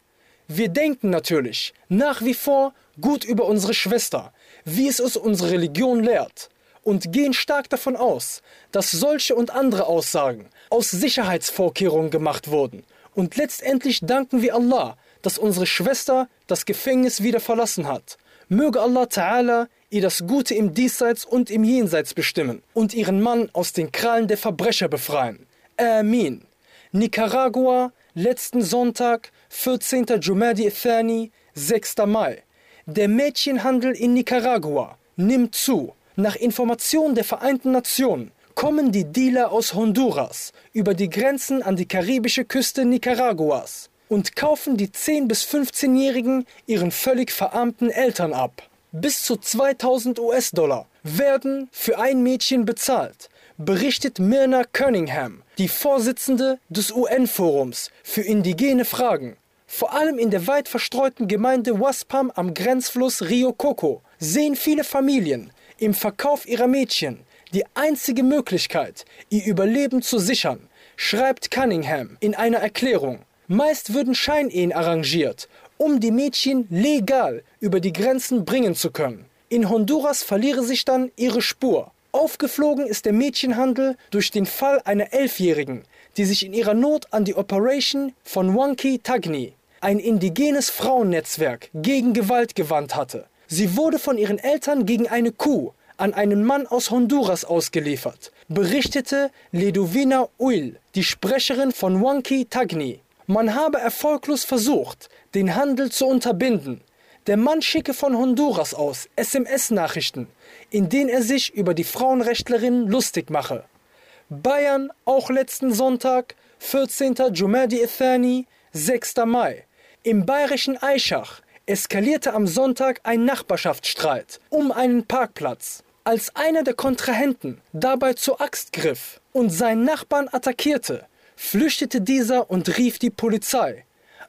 Wir denken natürlich nach wie vor gut über unsere Schwester, wie es uns unsere Religion lehrt, und gehen stark davon aus, dass solche und andere Aussagen aus Sicherheitsvorkehrungen gemacht wurden. Und letztendlich danken wir Allah, dass unsere Schwester das Gefängnis wieder verlassen hat. Möge Allah Ta'ala ihr das Gute im Diesseits und im Jenseits bestimmen und ihren Mann aus den Krallen der Verbrecher befreien. Amin. Nicaragua, letzten Sonntag, 14. Jumadi Thani, 6. Mai. Der Mädchenhandel in Nicaragua nimmt zu. Nach Informationen der Vereinten Nationen kommen die Dealer aus Honduras über die Grenzen an die karibische Küste Nicaraguas und kaufen die 10- bis 15-Jährigen ihren völlig verarmten Eltern ab. Bis zu 2000 US-Dollar werden für ein Mädchen bezahlt, berichtet Myrna Cunningham, die Vorsitzende des UN-Forums für indigene Fragen. Vor allem in der weit verstreuten Gemeinde Waspam am Grenzfluss Rio Coco sehen viele Familien im Verkauf ihrer Mädchen die einzige Möglichkeit, ihr Überleben zu sichern, schreibt Cunningham in einer Erklärung. Meist würden Scheinehen arrangiert, um die Mädchen legal über die Grenzen bringen zu können. In Honduras verliere sich dann ihre Spur. Aufgeflogen ist der Mädchenhandel durch den Fall einer Elfjährigen, die sich in ihrer Not an die Operation von Wanki Tagni, ein indigenes Frauennetzwerk, gegen Gewalt gewandt hatte. Sie wurde von ihren Eltern gegen eine Kuh an einen Mann aus Honduras ausgeliefert, berichtete Ledovina Uil, die Sprecherin von Wanki Tagni. Man habe erfolglos versucht, den Handel zu unterbinden. Der Mann schicke von Honduras aus SMS-Nachrichten, in denen er sich über die Frauenrechtlerin lustig mache. Bayern, auch letzten Sonntag, 14. Jumadi Ethani, 6. Mai. Im bayerischen Eichach eskalierte am Sonntag ein Nachbarschaftsstreit um einen Parkplatz. Als einer der Kontrahenten dabei zur Axt griff und seinen Nachbarn attackierte, flüchtete dieser und rief die Polizei.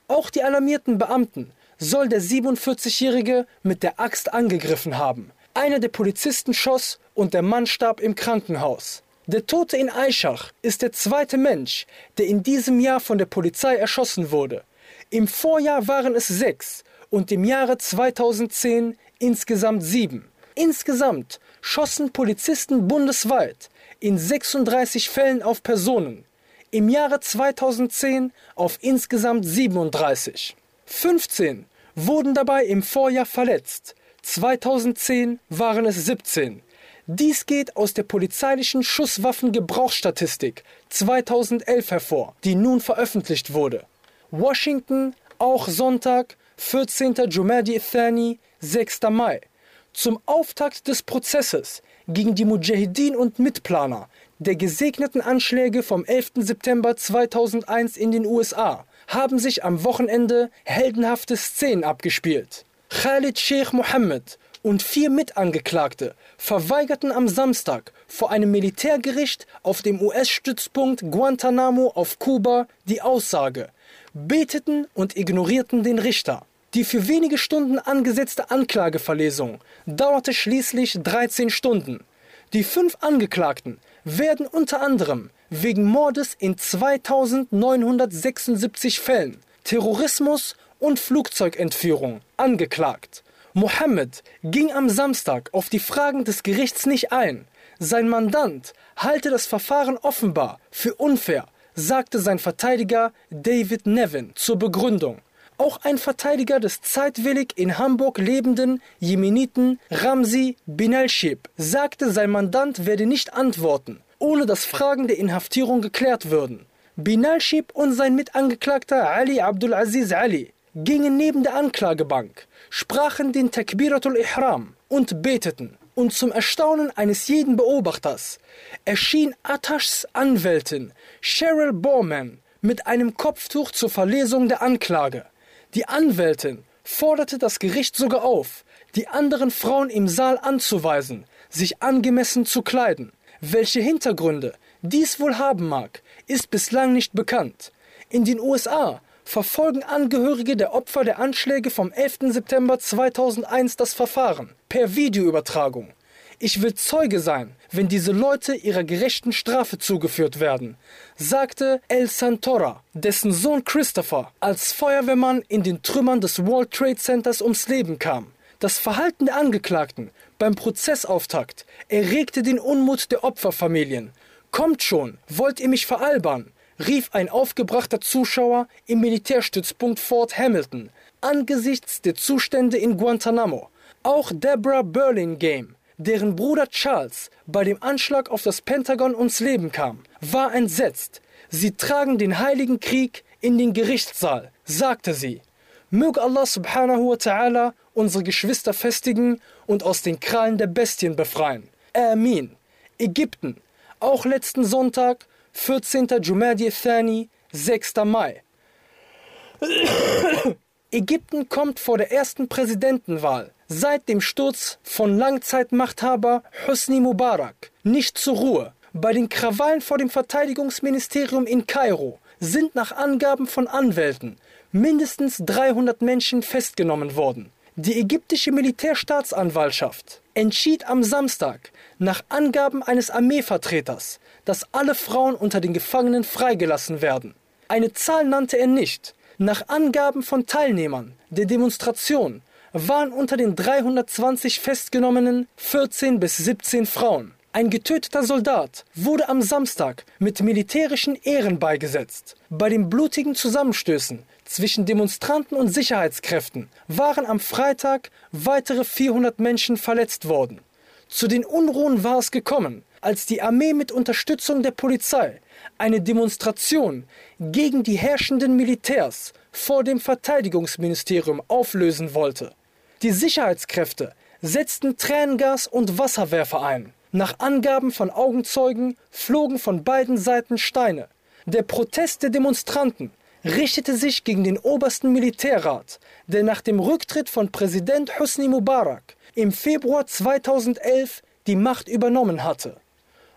Auch die alarmierten Beamten soll der 47-Jährige mit der Axt angegriffen haben. Einer der Polizisten schoss und der Mann starb im Krankenhaus. Der Tote in Eichach ist der zweite Mensch, der in diesem Jahr von der Polizei erschossen wurde. Im Vorjahr waren es sechs und im Jahre 2010 insgesamt sieben. Insgesamt schossen Polizisten bundesweit in 36 Fällen auf Personen, im Jahre 2010 auf insgesamt 37. 15 wurden dabei im Vorjahr verletzt, 2010 waren es 17. Dies geht aus der polizeilichen Schusswaffengebrauchsstatistik 2011 hervor, die nun veröffentlicht wurde. Washington, auch Sonntag, 14. Jumadi Thani, 6. Mai. Zum Auftakt des Prozesses gegen die Mujahideen und Mitplaner der gesegneten Anschläge vom 11. September 2001 in den USA haben sich am Wochenende heldenhafte Szenen abgespielt. Khalid Sheikh Mohammed und vier Mitangeklagte verweigerten am Samstag vor einem Militärgericht auf dem US-Stützpunkt Guantanamo auf Kuba die Aussage, beteten und ignorierten den Richter. Die für wenige Stunden angesetzte Anklageverlesung dauerte schließlich 13 Stunden. Die fünf Angeklagten werden unter anderem wegen Mordes in 2976 Fällen, Terrorismus und Flugzeugentführung angeklagt. Mohammed ging am Samstag auf die Fragen des Gerichts nicht ein. Sein Mandant halte das Verfahren offenbar für unfair, sagte sein Verteidiger David Nevin zur Begründung. Auch ein Verteidiger des zeitwillig in Hamburg lebenden Jemeniten Ramsi Binalshib sagte, sein Mandant werde nicht antworten, ohne dass Fragen der Inhaftierung geklärt würden. Binalshib und sein Mitangeklagter Ali Abdulaziz Ali gingen neben der Anklagebank, sprachen den Takbiratul Ihram und beteten. Und zum Erstaunen eines jeden Beobachters erschien Atashs Anwältin Cheryl Borman mit einem Kopftuch zur Verlesung der Anklage. Die Anwältin forderte das Gericht sogar auf, die anderen Frauen im Saal anzuweisen, sich angemessen zu kleiden. Welche Hintergründe dies wohl haben mag, ist bislang nicht bekannt. In den USA verfolgen Angehörige der Opfer der Anschläge vom 11. September 2001 das Verfahren per Videoübertragung. Ich will Zeuge sein, wenn diese Leute ihrer gerechten Strafe zugeführt werden, sagte El Santora, dessen Sohn Christopher als Feuerwehrmann in den Trümmern des World Trade Centers ums Leben kam. Das Verhalten der Angeklagten beim Prozessauftakt erregte den Unmut der Opferfamilien. Kommt schon, wollt ihr mich veralbern? rief ein aufgebrachter Zuschauer im Militärstützpunkt Fort Hamilton angesichts der Zustände in Guantanamo. Auch Deborah Burlingame, deren Bruder Charles bei dem Anschlag auf das Pentagon ums Leben kam, war entsetzt. Sie tragen den heiligen Krieg in den Gerichtssaal, sagte sie. Möge Allah subhanahu wa ta'ala unsere Geschwister festigen und aus den Krallen der Bestien befreien. Amin. Ägypten, auch letzten Sonntag, 14. Jumadi Thani, 6. Mai. (coughs) Ägypten kommt vor der ersten Präsidentenwahl seit dem Sturz von Langzeitmachthaber Hosni Mubarak nicht zur Ruhe. Bei den Krawallen vor dem Verteidigungsministerium in Kairo sind nach Angaben von Anwälten mindestens 300 Menschen festgenommen worden. Die ägyptische Militärstaatsanwaltschaft entschied am Samstag nach Angaben eines Armeevertreters, dass alle Frauen unter den Gefangenen freigelassen werden. Eine Zahl nannte er nicht. Nach Angaben von Teilnehmern der Demonstration waren unter den 320 Festgenommenen 14 bis 17 Frauen. Ein getöteter Soldat wurde am Samstag mit militärischen Ehren beigesetzt. Bei den blutigen Zusammenstößen zwischen Demonstranten und Sicherheitskräften waren am Freitag weitere 400 Menschen verletzt worden. Zu den Unruhen war es gekommen, als die Armee mit Unterstützung der Polizei eine Demonstration gegen die herrschenden Militärs vor dem Verteidigungsministerium auflösen wollte. Die Sicherheitskräfte setzten Tränengas und Wasserwerfer ein. Nach Angaben von Augenzeugen flogen von beiden Seiten Steine. Der Protest der Demonstranten richtete sich gegen den obersten Militärrat, der nach dem Rücktritt von Präsident Hosni Mubarak im Februar 2011 die Macht übernommen hatte.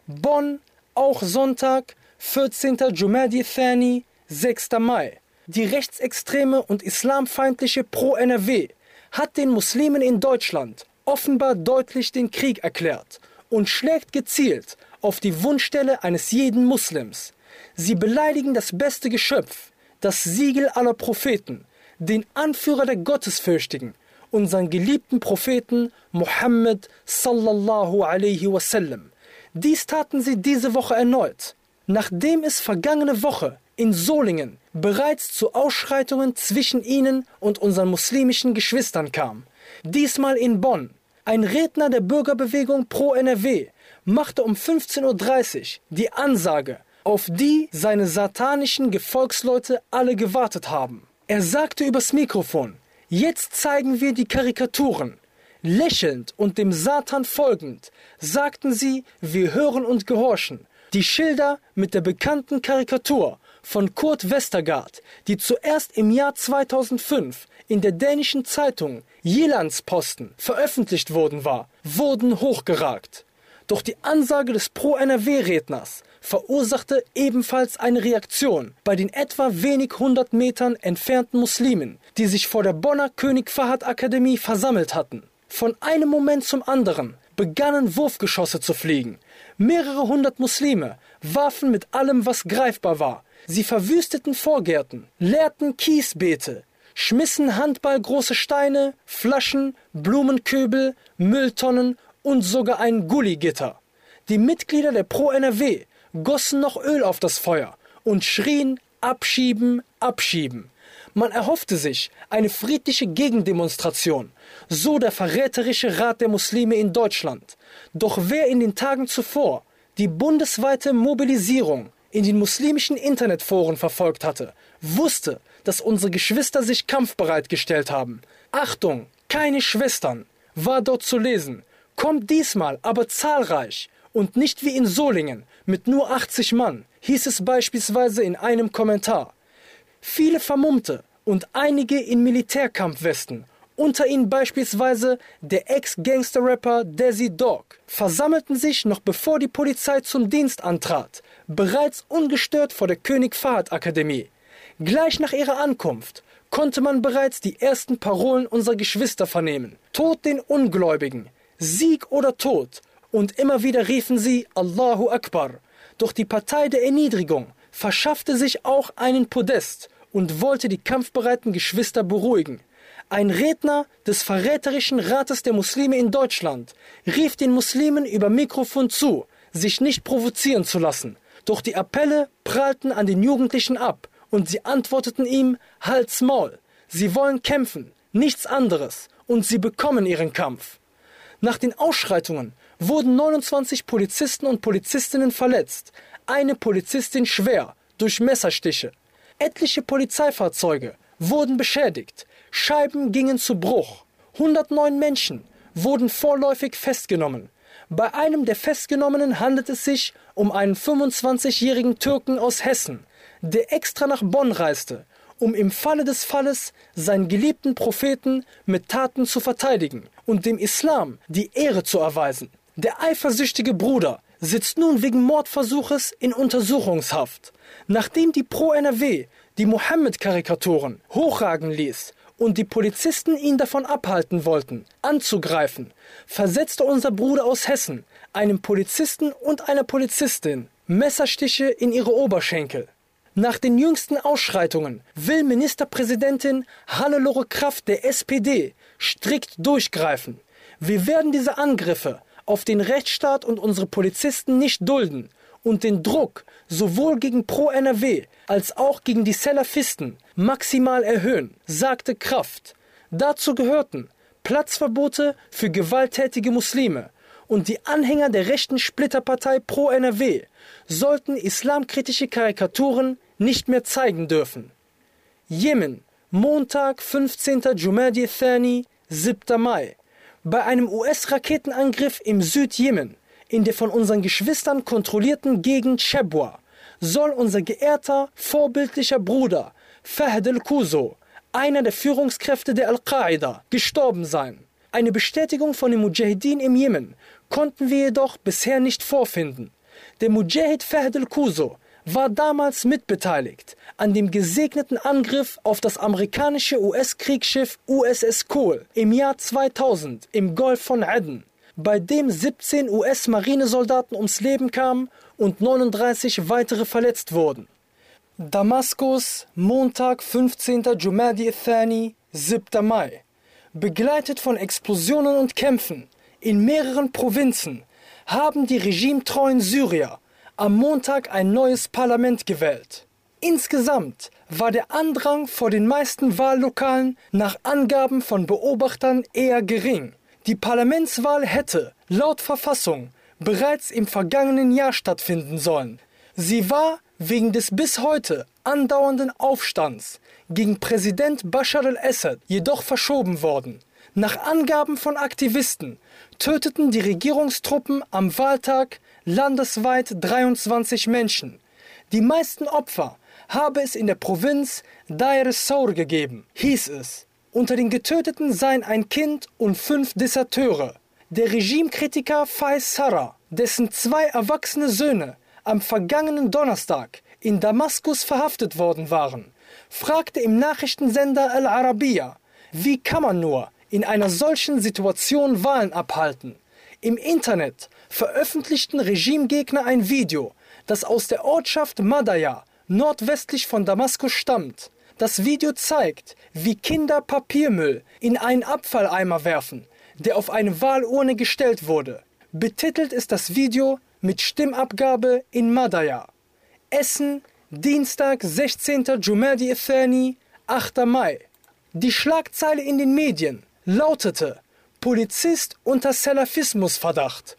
Bonn, auch Sonntag, 14. Jumadi Thani, 6. Mai. Die rechtsextreme und islamfeindliche Pro-NRW hat den Muslimen in Deutschland offenbar deutlich den Krieg erklärt und schlägt gezielt auf die Wunschstelle eines jeden Muslims. Sie beleidigen das beste Geschöpf, das Siegel aller Propheten, den Anführer der Gottesfürchtigen, unseren geliebten Propheten Muhammad sallallahu alaihi wasallam. Dies taten sie diese Woche erneut, nachdem es vergangene Woche in Solingen bereits zu Ausschreitungen zwischen ihnen und unseren muslimischen Geschwistern kam. Diesmal in Bonn ein Redner der Bürgerbewegung Pro NRW machte um 15.30 Uhr die Ansage, auf die seine satanischen Gefolgsleute alle gewartet haben. Er sagte übers Mikrofon, jetzt zeigen wir die Karikaturen. Lächelnd und dem Satan folgend sagten sie, wir hören und gehorchen. Die Schilder mit der bekannten Karikatur von Kurt Westergaard, die zuerst im Jahr 2005 in der dänischen Zeitung Jyllandsposten veröffentlicht worden war, wurden hochgeragt. Doch die Ansage des Pro-NRW-Redners verursachte ebenfalls eine Reaktion bei den etwa wenig hundert Metern entfernten Muslimen, die sich vor der Bonner König Fahad Akademie versammelt hatten. Von einem Moment zum anderen begannen Wurfgeschosse zu fliegen. Mehrere hundert Muslime warfen mit allem, was greifbar war. Sie verwüsteten Vorgärten, leerten Kiesbeete, schmissen handballgroße Steine, Flaschen, Blumenköbel, Mülltonnen und sogar ein Gulligitter. Die Mitglieder der Pro NRW gossen noch Öl auf das Feuer und schrien Abschieben, Abschieben. Man erhoffte sich eine friedliche Gegendemonstration, so der verräterische Rat der Muslime in Deutschland. Doch wer in den Tagen zuvor die bundesweite Mobilisierung in den muslimischen Internetforen verfolgt hatte, wusste, dass unsere Geschwister sich kampfbereit gestellt haben. Achtung, keine Schwestern, war dort zu lesen. Kommt diesmal aber zahlreich und nicht wie in Solingen mit nur 80 Mann, hieß es beispielsweise in einem Kommentar. Viele Vermummte und einige in Militärkampfwesten, unter ihnen beispielsweise der Ex-Gangster-Rapper Desi Dog, versammelten sich noch bevor die Polizei zum Dienst antrat, bereits ungestört vor der König Fahad Akademie. Gleich nach ihrer Ankunft konnte man bereits die ersten Parolen unserer Geschwister vernehmen. Tod den Ungläubigen, Sieg oder Tod. Und immer wieder riefen sie Allahu Akbar. Doch die Partei der Erniedrigung verschaffte sich auch einen Podest und wollte die kampfbereiten Geschwister beruhigen. Ein Redner des verräterischen Rates der Muslime in Deutschland rief den Muslimen über Mikrofon zu, sich nicht provozieren zu lassen. Doch die Appelle prallten an den Jugendlichen ab und sie antworteten ihm Halt's Maul. Sie wollen kämpfen, nichts anderes, und sie bekommen ihren Kampf. Nach den Ausschreitungen wurden 29 Polizisten und Polizistinnen verletzt, eine Polizistin schwer durch Messerstiche. Etliche Polizeifahrzeuge wurden beschädigt, Scheiben gingen zu Bruch, 109 Menschen wurden vorläufig festgenommen. Bei einem der Festgenommenen handelt es sich um einen 25-jährigen Türken aus Hessen, der extra nach Bonn reiste, um im Falle des Falles seinen geliebten Propheten mit Taten zu verteidigen und dem Islam die Ehre zu erweisen. Der eifersüchtige Bruder sitzt nun wegen Mordversuches in Untersuchungshaft. Nachdem die Pro-NRW die Mohammed-Karikaturen hochragen ließ und die Polizisten ihn davon abhalten wollten, anzugreifen, versetzte unser Bruder aus Hessen einem Polizisten und einer Polizistin Messerstiche in ihre Oberschenkel. Nach den jüngsten Ausschreitungen will Ministerpräsidentin Hannelore Kraft der SPD strikt durchgreifen. Wir werden diese Angriffe auf den Rechtsstaat und unsere Polizisten nicht dulden und den Druck sowohl gegen Pro NRW als auch gegen die Salafisten maximal erhöhen, sagte Kraft. Dazu gehörten Platzverbote für gewalttätige Muslime und die Anhänger der rechten Splitterpartei Pro NRW sollten islamkritische Karikaturen nicht mehr zeigen dürfen. Jemen, Montag, 15. Jumadi Thani, 7. Mai. Bei einem US-Raketenangriff im Südjemen, in der von unseren Geschwistern kontrollierten Gegend Chebwa, soll unser geehrter, vorbildlicher Bruder Fahd al-Kuso, einer der Führungskräfte der Al-Qaida, gestorben sein. Eine Bestätigung von den Mujahideen im Jemen konnten wir jedoch bisher nicht vorfinden. Der Mujahid Fahd al-Kuso war damals mitbeteiligt an dem gesegneten Angriff auf das amerikanische US-Kriegsschiff USS Cole im Jahr 2000 im Golf von Aden, bei dem 17 US-Marinesoldaten ums Leben kamen und 39 weitere verletzt wurden. Damaskus, Montag, 15. Jumadi Thani, 7. Mai. Begleitet von Explosionen und Kämpfen in mehreren Provinzen haben die regimetreuen Syrier am Montag ein neues Parlament gewählt. Insgesamt war der Andrang vor den meisten Wahllokalen nach Angaben von Beobachtern eher gering. Die Parlamentswahl hätte laut Verfassung bereits im vergangenen Jahr stattfinden sollen. Sie war wegen des bis heute andauernden Aufstands gegen Präsident Bashar al-Assad jedoch verschoben worden. Nach Angaben von Aktivisten töteten die Regierungstruppen am Wahltag landesweit 23 Menschen. Die meisten Opfer habe es in der Provinz Dair es-Saur gegeben, hieß es. Unter den Getöteten seien ein Kind und fünf Deserteure. Der Regimekritiker Faiz Sarah, dessen zwei erwachsene Söhne am vergangenen Donnerstag in Damaskus verhaftet worden waren, fragte im Nachrichtensender Al Arabiya, wie kann man nur in einer solchen Situation Wahlen abhalten? Im Internet veröffentlichten Regimegegner ein Video, das aus der Ortschaft Madaya nordwestlich von Damaskus stammt. Das Video zeigt, wie Kinder Papiermüll in einen Abfalleimer werfen, der auf eine Wahlurne gestellt wurde. Betitelt ist das Video mit Stimmabgabe in Madaya. Essen, Dienstag, 16. Jumadi Thani, 8. Mai. Die Schlagzeile in den Medien lautete Polizist unter Salafismusverdacht.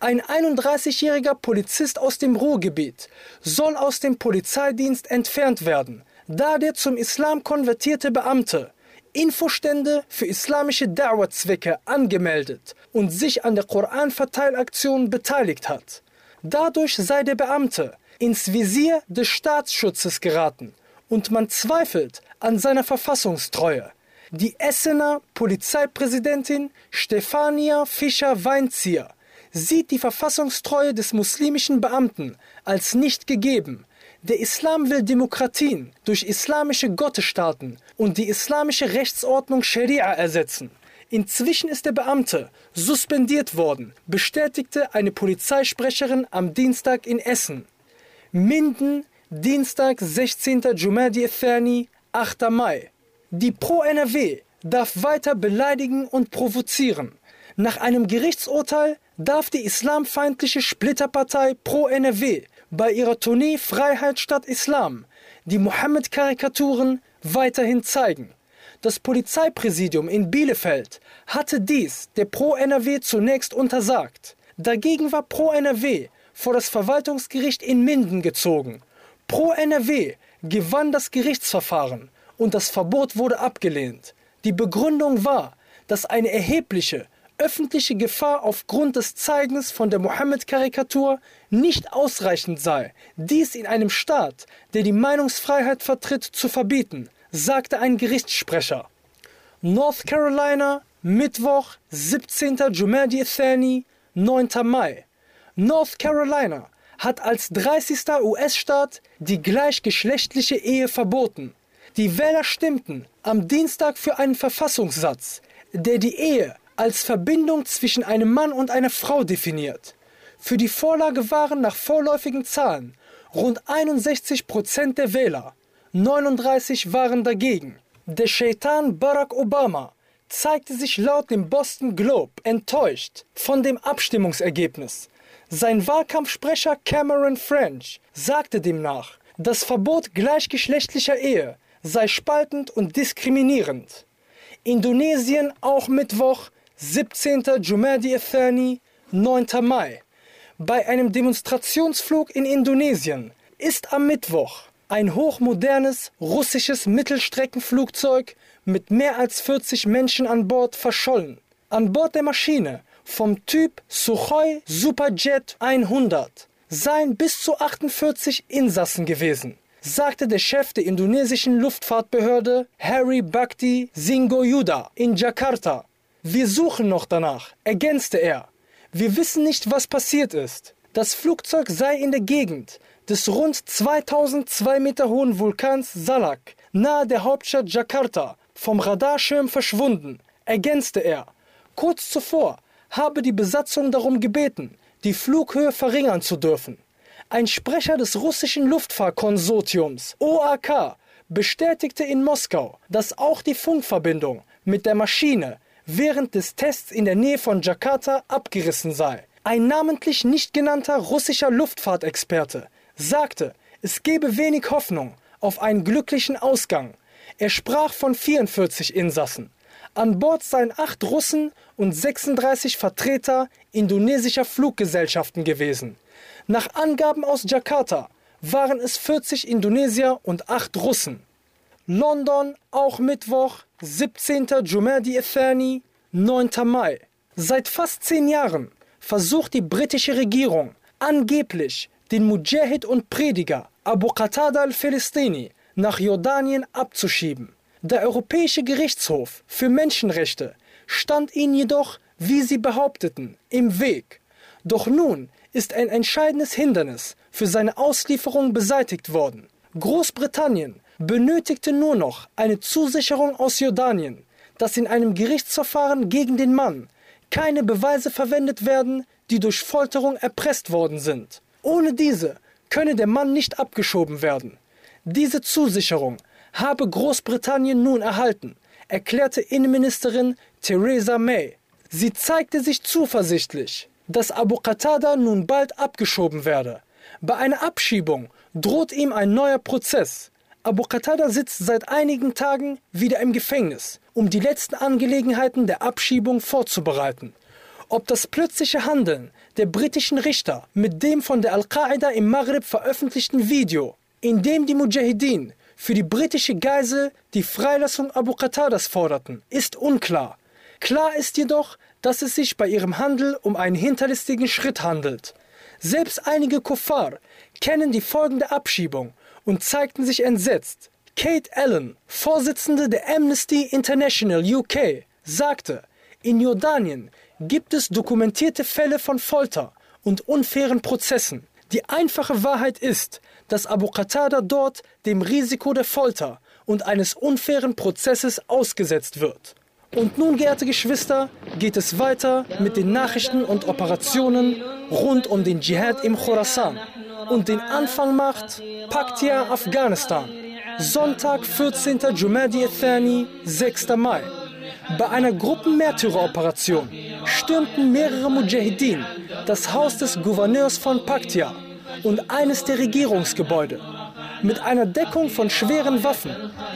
Ein 31-jähriger Polizist aus dem Ruhrgebiet soll aus dem Polizeidienst entfernt werden, da der zum Islam konvertierte Beamte Infostände für islamische Dauerzwecke angemeldet und sich an der Koranverteilaktion beteiligt hat. Dadurch sei der Beamte ins Visier des Staatsschutzes geraten und man zweifelt an seiner Verfassungstreue. Die Essener Polizeipräsidentin Stefania Fischer-Weinzieher sieht die Verfassungstreue des muslimischen Beamten als nicht gegeben. Der Islam will Demokratien durch islamische Gottesstaaten und die islamische Rechtsordnung Scharia ersetzen. Inzwischen ist der Beamte suspendiert worden, bestätigte eine Polizeisprecherin am Dienstag in Essen. Minden, Dienstag, 16. Jumadi Thani, 8. Mai. Die Pro-NRW darf weiter beleidigen und provozieren. Nach einem Gerichtsurteil darf die islamfeindliche Splitterpartei Pro NRW bei ihrer Tournee Freiheit statt Islam die Mohammed-Karikaturen weiterhin zeigen. Das Polizeipräsidium in Bielefeld hatte dies der Pro NRW zunächst untersagt. Dagegen war Pro NRW vor das Verwaltungsgericht in Minden gezogen. Pro NRW gewann das Gerichtsverfahren und das Verbot wurde abgelehnt. Die Begründung war, dass eine erhebliche öffentliche Gefahr aufgrund des Zeigens von der Mohammed-Karikatur nicht ausreichend sei, dies in einem Staat, der die Meinungsfreiheit vertritt, zu verbieten, sagte ein Gerichtssprecher. North Carolina, Mittwoch, 17. Jumadi Thani, 9. Mai. North Carolina hat als 30. US-Staat die gleichgeschlechtliche Ehe verboten. Die Wähler stimmten am Dienstag für einen Verfassungssatz, der die Ehe als Verbindung zwischen einem Mann und einer Frau definiert. Für die Vorlage waren nach vorläufigen Zahlen rund 61 Prozent der Wähler, 39 waren dagegen. Der Shaitan Barack Obama zeigte sich laut dem Boston Globe enttäuscht von dem Abstimmungsergebnis. Sein Wahlkampfsprecher Cameron French sagte demnach, das Verbot gleichgeschlechtlicher Ehe sei spaltend und diskriminierend. Indonesien auch Mittwoch, 17. Jumadi Thani, 9. Mai. Bei einem Demonstrationsflug in Indonesien ist am Mittwoch ein hochmodernes russisches Mittelstreckenflugzeug mit mehr als 40 Menschen an Bord verschollen. An Bord der Maschine vom Typ Sukhoi Superjet 100 seien bis zu 48 Insassen gewesen, sagte der Chef der indonesischen Luftfahrtbehörde Harry Bhakti Singoyuda in Jakarta. Wir suchen noch danach, ergänzte er. Wir wissen nicht, was passiert ist. Das Flugzeug sei in der Gegend des rund 2002 Meter hohen Vulkans Salak nahe der Hauptstadt Jakarta vom Radarschirm verschwunden, ergänzte er. Kurz zuvor habe die Besatzung darum gebeten, die Flughöhe verringern zu dürfen. Ein Sprecher des russischen Luftfahrtkonsortiums OAK bestätigte in Moskau, dass auch die Funkverbindung mit der Maschine während des Tests in der Nähe von Jakarta abgerissen sei. Ein namentlich nicht genannter russischer Luftfahrtexperte sagte, es gebe wenig Hoffnung auf einen glücklichen Ausgang. Er sprach von 44 Insassen. An Bord seien acht Russen und 36 Vertreter indonesischer Fluggesellschaften gewesen. Nach Angaben aus Jakarta waren es 40 Indonesier und acht Russen. London, auch Mittwoch, 17. Jumadi Ethani, 9. Mai. Seit fast zehn Jahren versucht die britische Regierung angeblich den Mujahid und Prediger Abu Qatada al-Philistini nach Jordanien abzuschieben. Der Europäische Gerichtshof für Menschenrechte stand ihnen jedoch, wie sie behaupteten, im Weg. Doch nun ist ein entscheidendes Hindernis für seine Auslieferung beseitigt worden. Großbritannien benötigte nur noch eine Zusicherung aus Jordanien, dass in einem Gerichtsverfahren gegen den Mann keine Beweise verwendet werden, die durch Folterung erpresst worden sind. Ohne diese könne der Mann nicht abgeschoben werden. Diese Zusicherung habe Großbritannien nun erhalten, erklärte Innenministerin Theresa May. Sie zeigte sich zuversichtlich, dass Abu Qatada nun bald abgeschoben werde. Bei einer Abschiebung droht ihm ein neuer Prozess. Abu Qatada sitzt seit einigen Tagen wieder im Gefängnis, um die letzten Angelegenheiten der Abschiebung vorzubereiten. Ob das plötzliche Handeln der britischen Richter mit dem von der Al-Qaida im Maghreb veröffentlichten Video, in dem die Mujahideen für die britische Geisel die Freilassung Abu Qatadas forderten, ist unklar. Klar ist jedoch, dass es sich bei ihrem Handel um einen hinterlistigen Schritt handelt. Selbst einige Kuffar kennen die Folgen der Abschiebung und zeigten sich entsetzt. Kate Allen, Vorsitzende der Amnesty International UK, sagte, in Jordanien gibt es dokumentierte Fälle von Folter und unfairen Prozessen. Die einfache Wahrheit ist, dass Abu Qatada dort dem Risiko der Folter und eines unfairen Prozesses ausgesetzt wird. Und nun, geehrte Geschwister, geht es weiter mit den Nachrichten und Operationen rund um den Dschihad im Khorasan. Und den Anfang macht Paktia, Afghanistan. Sonntag, 14. Jumadi Thani, 6. Mai. Bei einer Gruppenmärtyreroperation stürmten mehrere Mujahideen das Haus des Gouverneurs von Paktia und eines der Regierungsgebäude. Mit einer Deckung von schweren Waffen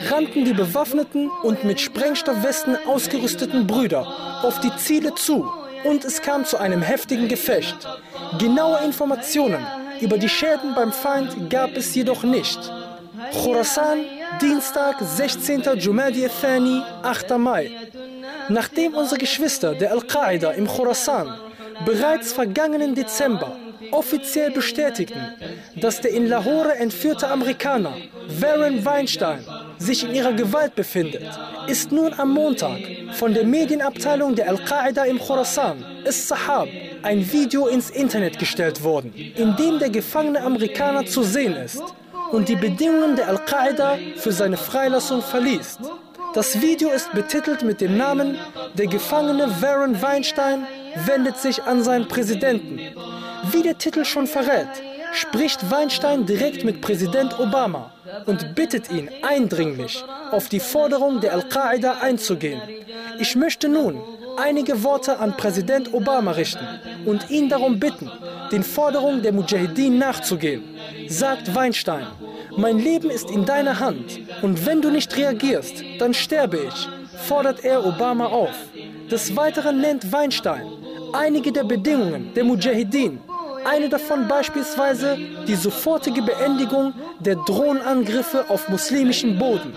rannten die bewaffneten und mit Sprengstoffwesten ausgerüsteten Brüder auf die Ziele zu und es kam zu einem heftigen Gefecht. Genaue Informationen über die Schäden beim Feind gab es jedoch nicht. Khorasan, Dienstag, 16. Jumadi Thani, 8. Mai. Nachdem unsere Geschwister der Al-Qaida im Khorasan bereits vergangenen Dezember offiziell bestätigten, dass der in Lahore entführte Amerikaner Warren Weinstein sich in ihrer Gewalt befindet, ist nun am Montag von der Medienabteilung der Al-Qaida im Khorasan, Is-Sahab, ein Video ins Internet gestellt worden, in dem der gefangene Amerikaner zu sehen ist und die Bedingungen der Al-Qaida für seine Freilassung verliest. Das Video ist betitelt mit dem Namen Der Gefangene Warren Weinstein wendet sich an seinen Präsidenten. Wie der Titel schon verrät, spricht Weinstein direkt mit Präsident Obama und bittet ihn eindringlich, auf die Forderung der Al-Qaida einzugehen. Ich möchte nun einige Worte an Präsident Obama richten und ihn darum bitten, den Forderungen der Mujahideen nachzugehen. Sagt Weinstein, mein Leben ist in deiner Hand und wenn du nicht reagierst, dann sterbe ich, fordert er Obama auf. Des Weiteren nennt Weinstein einige der Bedingungen der Mujahideen. Eine davon beispielsweise die sofortige Beendigung der Drohnenangriffe auf muslimischem Boden.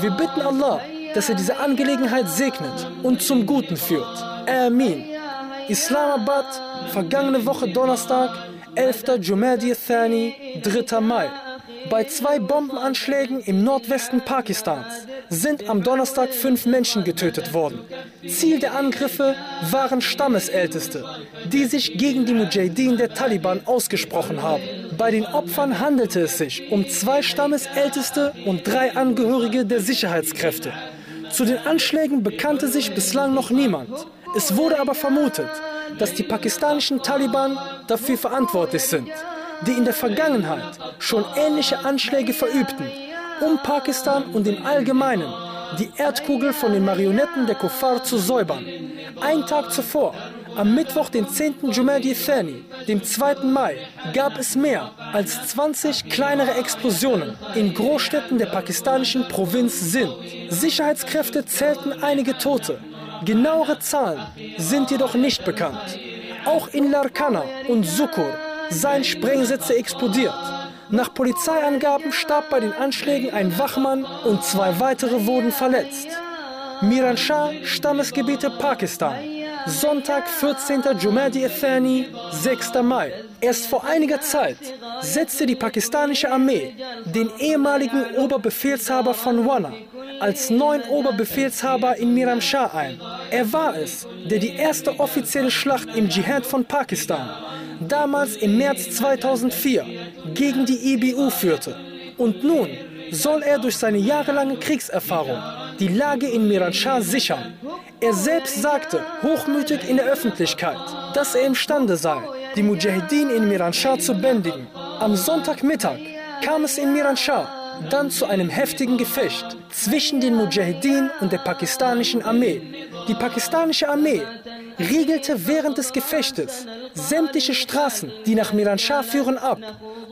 Wir bitten Allah, dass er diese Angelegenheit segnet und zum Guten führt. Amin. Islamabad, vergangene Woche Donnerstag, 11. Jumadi Thani, 3. Mai. Bei zwei Bombenanschlägen im Nordwesten Pakistans sind am Donnerstag fünf Menschen getötet worden. Ziel der Angriffe waren Stammesälteste, die sich gegen die Mujahideen der Taliban ausgesprochen haben. Bei den Opfern handelte es sich um zwei Stammesälteste und drei Angehörige der Sicherheitskräfte. Zu den Anschlägen bekannte sich bislang noch niemand. Es wurde aber vermutet, dass die pakistanischen Taliban dafür verantwortlich sind die in der Vergangenheit schon ähnliche Anschläge verübten, um Pakistan und im Allgemeinen die Erdkugel von den Marionetten der Kuffar zu säubern. Ein Tag zuvor, am Mittwoch, den 10. Jumadi Thani, dem 2. Mai, gab es mehr als 20 kleinere Explosionen in Großstädten der pakistanischen Provinz Sindh. Sicherheitskräfte zählten einige Tote. Genauere Zahlen sind jedoch nicht bekannt. Auch in Larkana und Sukur seien Sprengsätze explodiert. Nach Polizeiangaben starb bei den Anschlägen ein Wachmann und zwei weitere wurden verletzt. Miran Shah, Stammesgebiete Pakistan. Sonntag, 14. Jumadi Athani, 6. Mai. Erst vor einiger Zeit setzte die pakistanische Armee den ehemaligen Oberbefehlshaber von Wana als neuen Oberbefehlshaber in Miram Shah ein. Er war es, der die erste offizielle Schlacht im Dschihad von Pakistan damals im März 2004 gegen die IBU führte. Und nun soll er durch seine jahrelange Kriegserfahrung die Lage in Miranshah sichern. Er selbst sagte hochmütig in der Öffentlichkeit, dass er imstande sei, die Mujahideen in Miranshah zu bändigen. Am Sonntagmittag kam es in Miranshah dann zu einem heftigen Gefecht zwischen den Mujahideen und der pakistanischen Armee. Die pakistanische Armee riegelte während des Gefechtes sämtliche Straßen, die nach Miranshah führen, ab.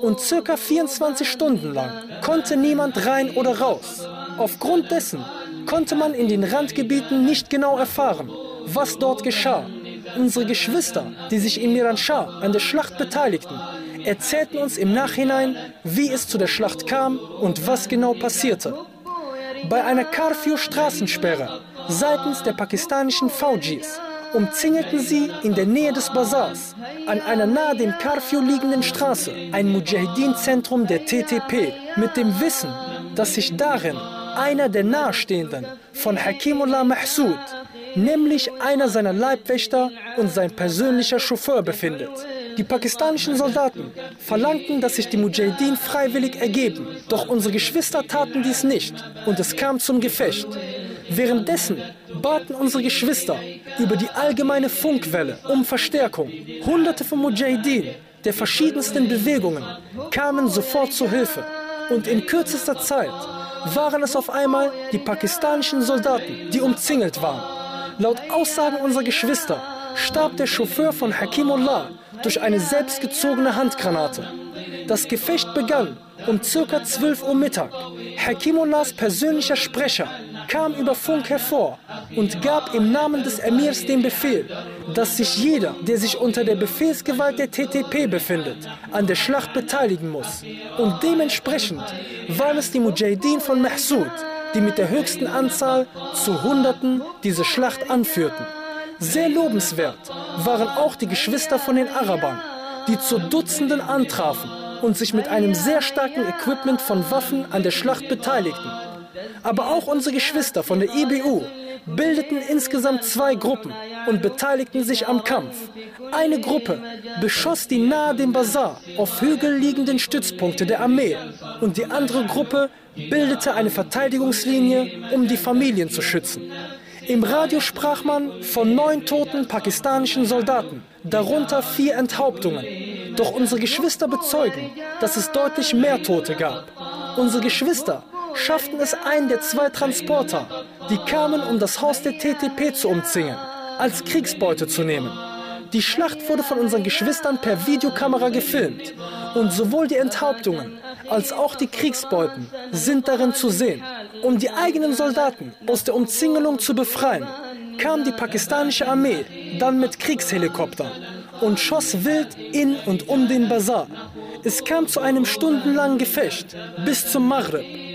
Und circa 24 Stunden lang konnte niemand rein oder raus. Aufgrund dessen konnte man in den Randgebieten nicht genau erfahren, was dort geschah. Unsere Geschwister, die sich in Miranshah an der Schlacht beteiligten, erzählten uns im Nachhinein, wie es zu der Schlacht kam und was genau passierte. Bei einer Curfew-Straßensperre seitens der pakistanischen Faujis umzingelten sie in der Nähe des Bazars an einer nahe dem Curfew liegenden Straße ein Mujahideen-Zentrum der TTP mit dem Wissen, dass sich darin einer der Nahestehenden von Hakimullah Mahsud, nämlich einer seiner Leibwächter und sein persönlicher Chauffeur befindet. Die pakistanischen Soldaten verlangten, dass sich die Mujahideen freiwillig ergeben, doch unsere Geschwister taten dies nicht und es kam zum Gefecht. Währenddessen baten unsere Geschwister über die allgemeine Funkwelle um Verstärkung. Hunderte von Mujahideen der verschiedensten Bewegungen kamen sofort zu Hilfe und in kürzester Zeit waren es auf einmal die pakistanischen Soldaten, die umzingelt waren. Laut Aussagen unserer Geschwister starb der Chauffeur von Hakimullah durch eine selbstgezogene Handgranate. Das Gefecht begann um ca. 12 Uhr Mittag. Hakimullahs persönlicher Sprecher kam über Funk hervor und gab im Namen des Emirs den Befehl, dass sich jeder, der sich unter der Befehlsgewalt der TTP befindet, an der Schlacht beteiligen muss. Und dementsprechend waren es die Mujahideen von Mahsud, die mit der höchsten Anzahl zu Hunderten diese Schlacht anführten. Sehr lobenswert waren auch die Geschwister von den Arabern, die zu Dutzenden antrafen und sich mit einem sehr starken Equipment von Waffen an der Schlacht beteiligten. Aber auch unsere Geschwister von der IBU bildeten insgesamt zwei Gruppen und beteiligten sich am Kampf. Eine Gruppe beschoss die nahe dem Bazar auf Hügel liegenden Stützpunkte der Armee und die andere Gruppe bildete eine Verteidigungslinie, um die Familien zu schützen. Im Radio sprach man von neun toten pakistanischen Soldaten, darunter vier Enthauptungen. Doch unsere Geschwister bezeugen, dass es deutlich mehr Tote gab. Unsere Geschwister schafften es einen der zwei Transporter, die kamen, um das Haus der TTP zu umzingeln, als Kriegsbeute zu nehmen. Die Schlacht wurde von unseren Geschwistern per Videokamera gefilmt und sowohl die Enthauptungen als auch die Kriegsbeuten sind darin zu sehen. Um die eigenen Soldaten aus der Umzingelung zu befreien, kam die pakistanische Armee dann mit Kriegshelikoptern und schoss wild in und um den Bazar. Es kam zu einem stundenlangen Gefecht bis zum Maghrib.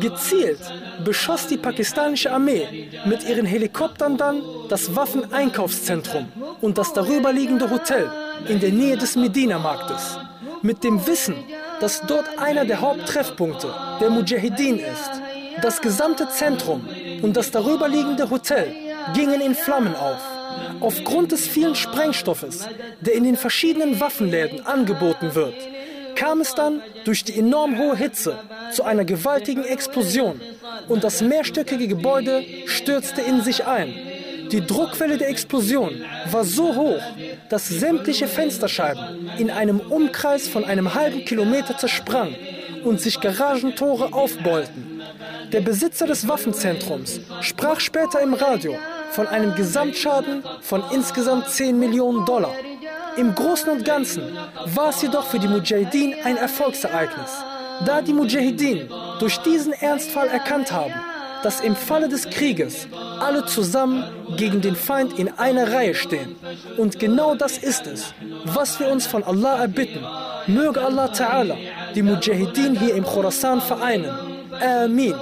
Gezielt beschoss die pakistanische Armee mit ihren Helikoptern dann das Waffeneinkaufszentrum und das darüberliegende Hotel in der Nähe des Medina-Marktes. Mit dem Wissen, dass dort einer der Haupttreffpunkte der Mujahideen ist. Das gesamte Zentrum und das darüberliegende Hotel gingen in Flammen auf. Aufgrund des vielen Sprengstoffes, der in den verschiedenen Waffenläden angeboten wird, kam es dann durch die enorm hohe Hitze zu einer gewaltigen Explosion und das mehrstöckige Gebäude stürzte in sich ein. Die Druckwelle der Explosion war so hoch, dass sämtliche Fensterscheiben in einem Umkreis von einem halben Kilometer zersprangen und sich Garagentore aufbeulten. Der Besitzer des Waffenzentrums sprach später im Radio von einem Gesamtschaden von insgesamt 10 Millionen Dollar. Im Großen und Ganzen war es jedoch für die Mujahideen ein Erfolgsereignis, da die Mujahideen durch diesen Ernstfall erkannt haben, dass im Falle des Krieges alle zusammen gegen den Feind in einer Reihe stehen. Und genau das ist es, was wir uns von Allah erbitten. Möge Allah Ta'ala die Mujahideen hier im Khorasan vereinen. Amin.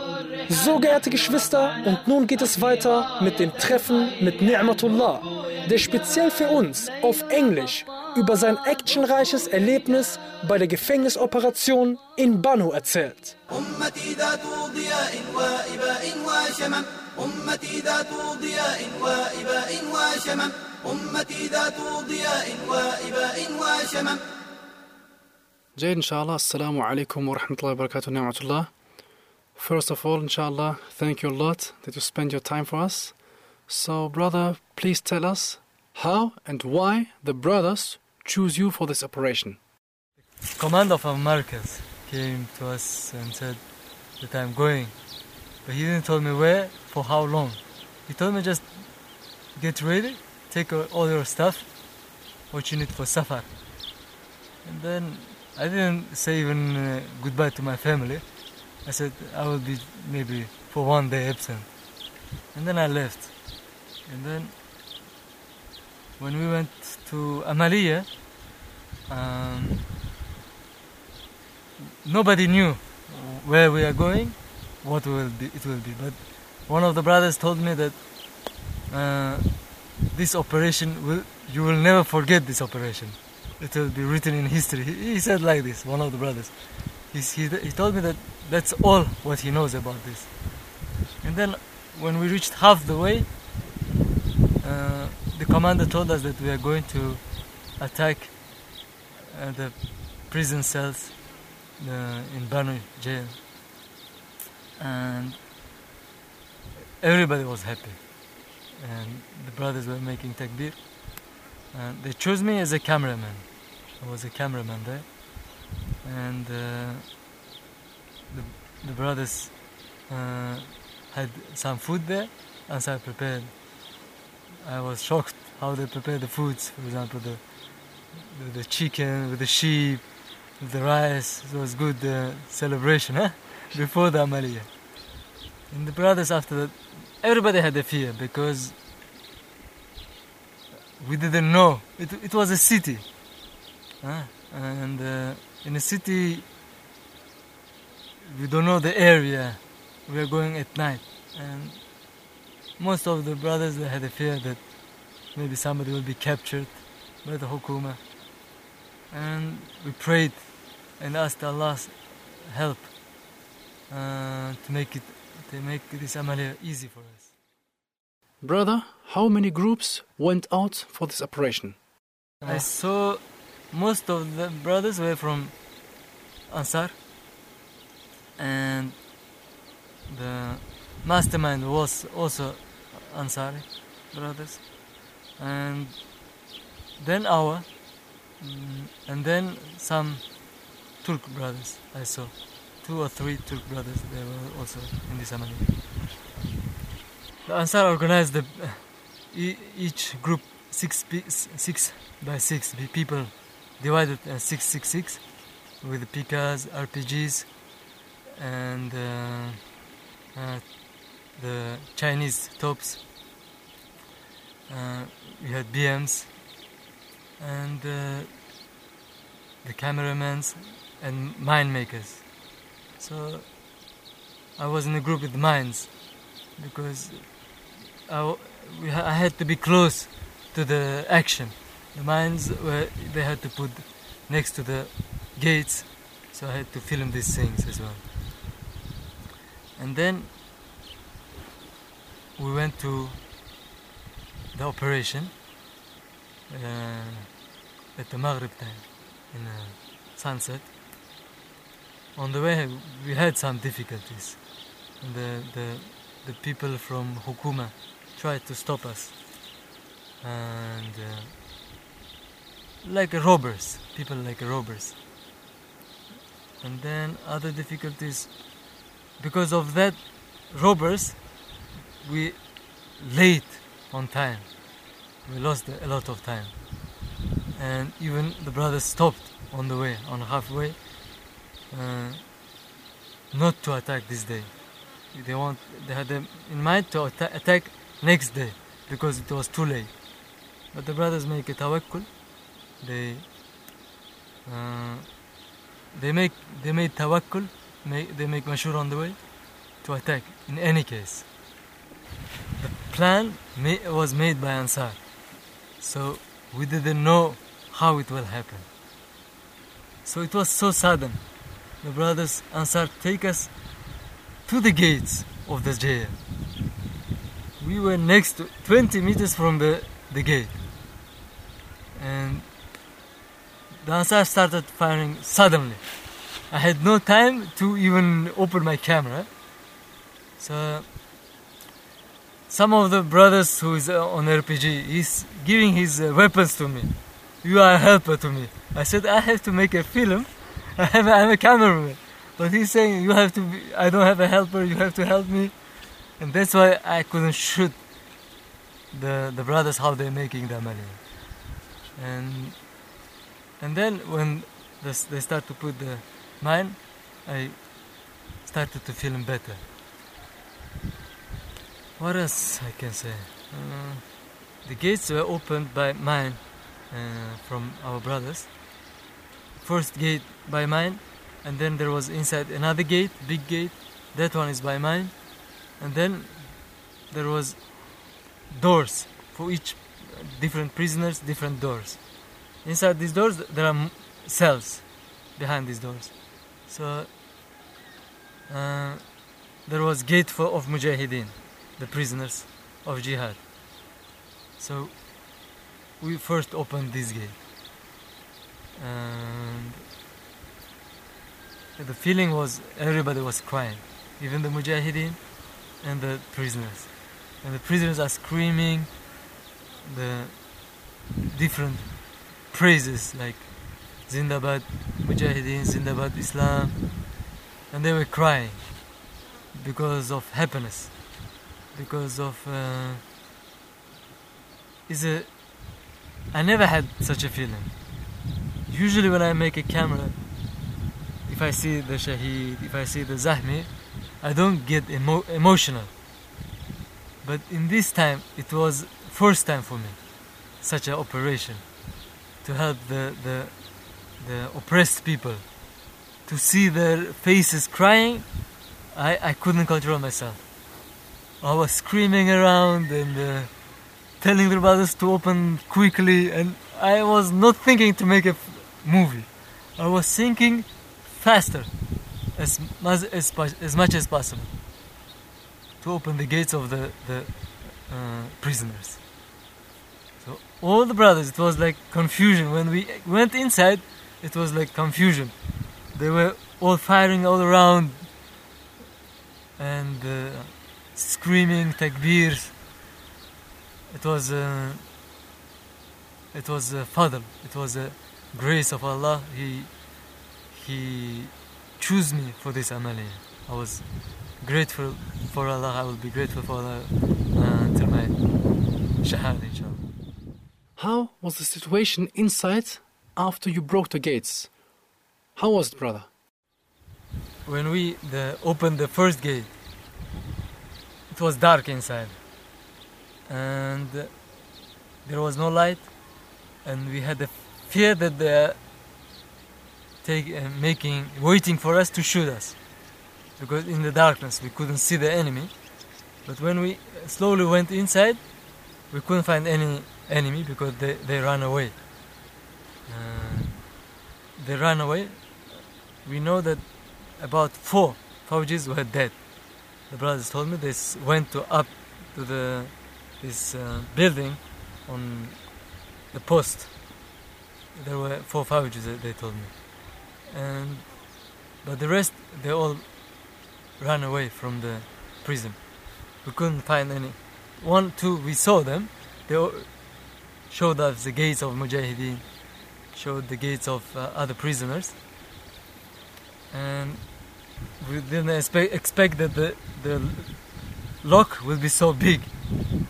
So geehrte Geschwister, und nun geht es weiter mit dem Treffen mit Ni'matullah, der speziell für uns auf Englisch über sein actionreiches Erlebnis bei der Gefängnisoperation in Banu erzählt. أمتي ذات ضياء وإباء وشمم أمتي ذات ضياء وإباء وشمم جيد إن شاء الله السلام عليكم ورحمة الله وبركاته نعمة الله First of all, inshallah, thank you a lot that you spend your time for us. So, brother, please tell us how and why the brothers choose you for this operation. The Commander of Americans came to us and said that I'm going, but he didn't tell me where, for how long. He told me just get ready, take all your stuff, what you need for safar. And then I didn't say even uh, goodbye to my family. I said I will be maybe for one day absent. And then I left. And then when we went to Amalia, um, nobody knew where we are going, what will be, it will be. But one of the brothers told me that uh, this operation will you will never forget this operation. It will be written in history. He, he said like this. One of the brothers. He, he, he told me that that's all what he knows about this. And then when we reached half the way, uh, the commander told us that we are going to attack uh, the prison cells uh, in Banu jail. And everybody was happy. And the brothers were making takbir. And they chose me as a cameraman. I was a cameraman there. And uh, the, the brothers uh, had some food there, and I prepared. I was shocked how they prepare the foods. For example, the the, the chicken with the sheep, with the rice. It was good uh, celebration, huh? Before the Amalia. And the brothers after that, everybody had a fear because we didn't know. It, it was a city. Huh? And uh, in a city, we don't know the area. we are going at night, and most of the brothers they had a fear that maybe somebody will be captured by the hukuma. And we prayed and asked Allah's help uh, to make it to make this amaliyah easy for us. Brother, how many groups went out for this operation? I saw most of the brothers were from Ansar, and the mastermind was also Ansari brothers, and then our, mm, and then some Turk brothers I saw, two or three Turk brothers. They were also in this Amali. The Ansar organized the, each group six six by six people divided six six with the PKs, RPGs, and uh, uh, the Chinese tops. Uh, we had BMs and uh, the cameramans and mine makers. So I was in a group with mines because I had to be close to the action. The mines were they had to put next to the gates, so I had to film these things as well. And then we went to the operation uh, at the Maghrib time in uh, sunset. On the way, we had some difficulties. And the, the, the people from Hukuma tried to stop us. And uh, like robbers, people like robbers. And then other difficulties, because of that robbers, we late on time. We lost a lot of time. And even the brothers stopped on the way, on halfway, uh, not to attack this day. They want, they had in mind to attack next day because it was too late. But the brothers make a tawakkul. They uh, they make they made tawakkul. Make, they make mashur on the way to attack in any case. The plan ma- was made by Ansar, so we didn't know how it will happen. So it was so sudden. The brothers Ansar take us to the gates of the jail. We were next to 20 meters from the, the gate. And the Ansar started firing suddenly. I had no time to even open my camera. So some of the brothers who is uh, on RPG, he's giving his uh, weapons to me. You are a helper to me. I said I have to make a film. (laughs) I have, I'm a cameraman. But he's saying you have to. Be, I don't have a helper. You have to help me, and that's why I couldn't shoot the the brothers how they're making the money. And and then when this, they start to put the mine, I started to film better. What else I can say? Uh, the gates were opened by mine uh, from our brothers. First gate by mine, and then there was inside another gate, big gate. That one is by mine, and then there was doors for each different prisoners, different doors. Inside these doors, there are cells behind these doors. So uh, there was gate for of mujahideen, the prisoners of jihad. So we first opened this gate, and the feeling was everybody was crying, even the mujahideen and the prisoners, and the prisoners are screaming the different praises like Zindabad Mujahideen, Zindabad Islam, and they were crying because of happiness, because of uh, is a I never had such a feeling. Usually when I make a camera, if I see the Shaheed, if I see the Zahmi, I don't get emo- emotional. But in this time, it was first time for me, such an operation, to help the, the, the oppressed people, to see their faces crying, I, I couldn't control myself. I was screaming around and uh, telling the brothers to open quickly, and I was not thinking to make a movie. I was thinking faster, as much as, as much as possible, to open the gates of the, the uh, prisoners. All the brothers, it was like confusion. When we went inside, it was like confusion. They were all firing all around and uh, screaming takbirs. It was uh, it was a fadl. It was a grace of Allah. He he chose me for this amali. I was grateful for Allah. I will be grateful for Allah uh, until my shahada, inshallah. How was the situation inside after you broke the gates? How was it, brother? when we the, opened the first gate, it was dark inside, and there was no light, and we had the fear that they're take, uh, making waiting for us to shoot us, because in the darkness we couldn't see the enemy. But when we slowly went inside, we couldn't find any enemy because they, they ran away. Uh, they ran away. We know that about four Fauji's were dead. The brothers told me they went to up to the this uh, building on the post. There were four Fauji's, they- they told me, and but the rest they all ran away from the prison. We couldn't find any. One, two, we saw them. They showed us the gates of Mujahideen, showed the gates of uh, other prisoners and we didn't expect, expect that the, the lock will be so big.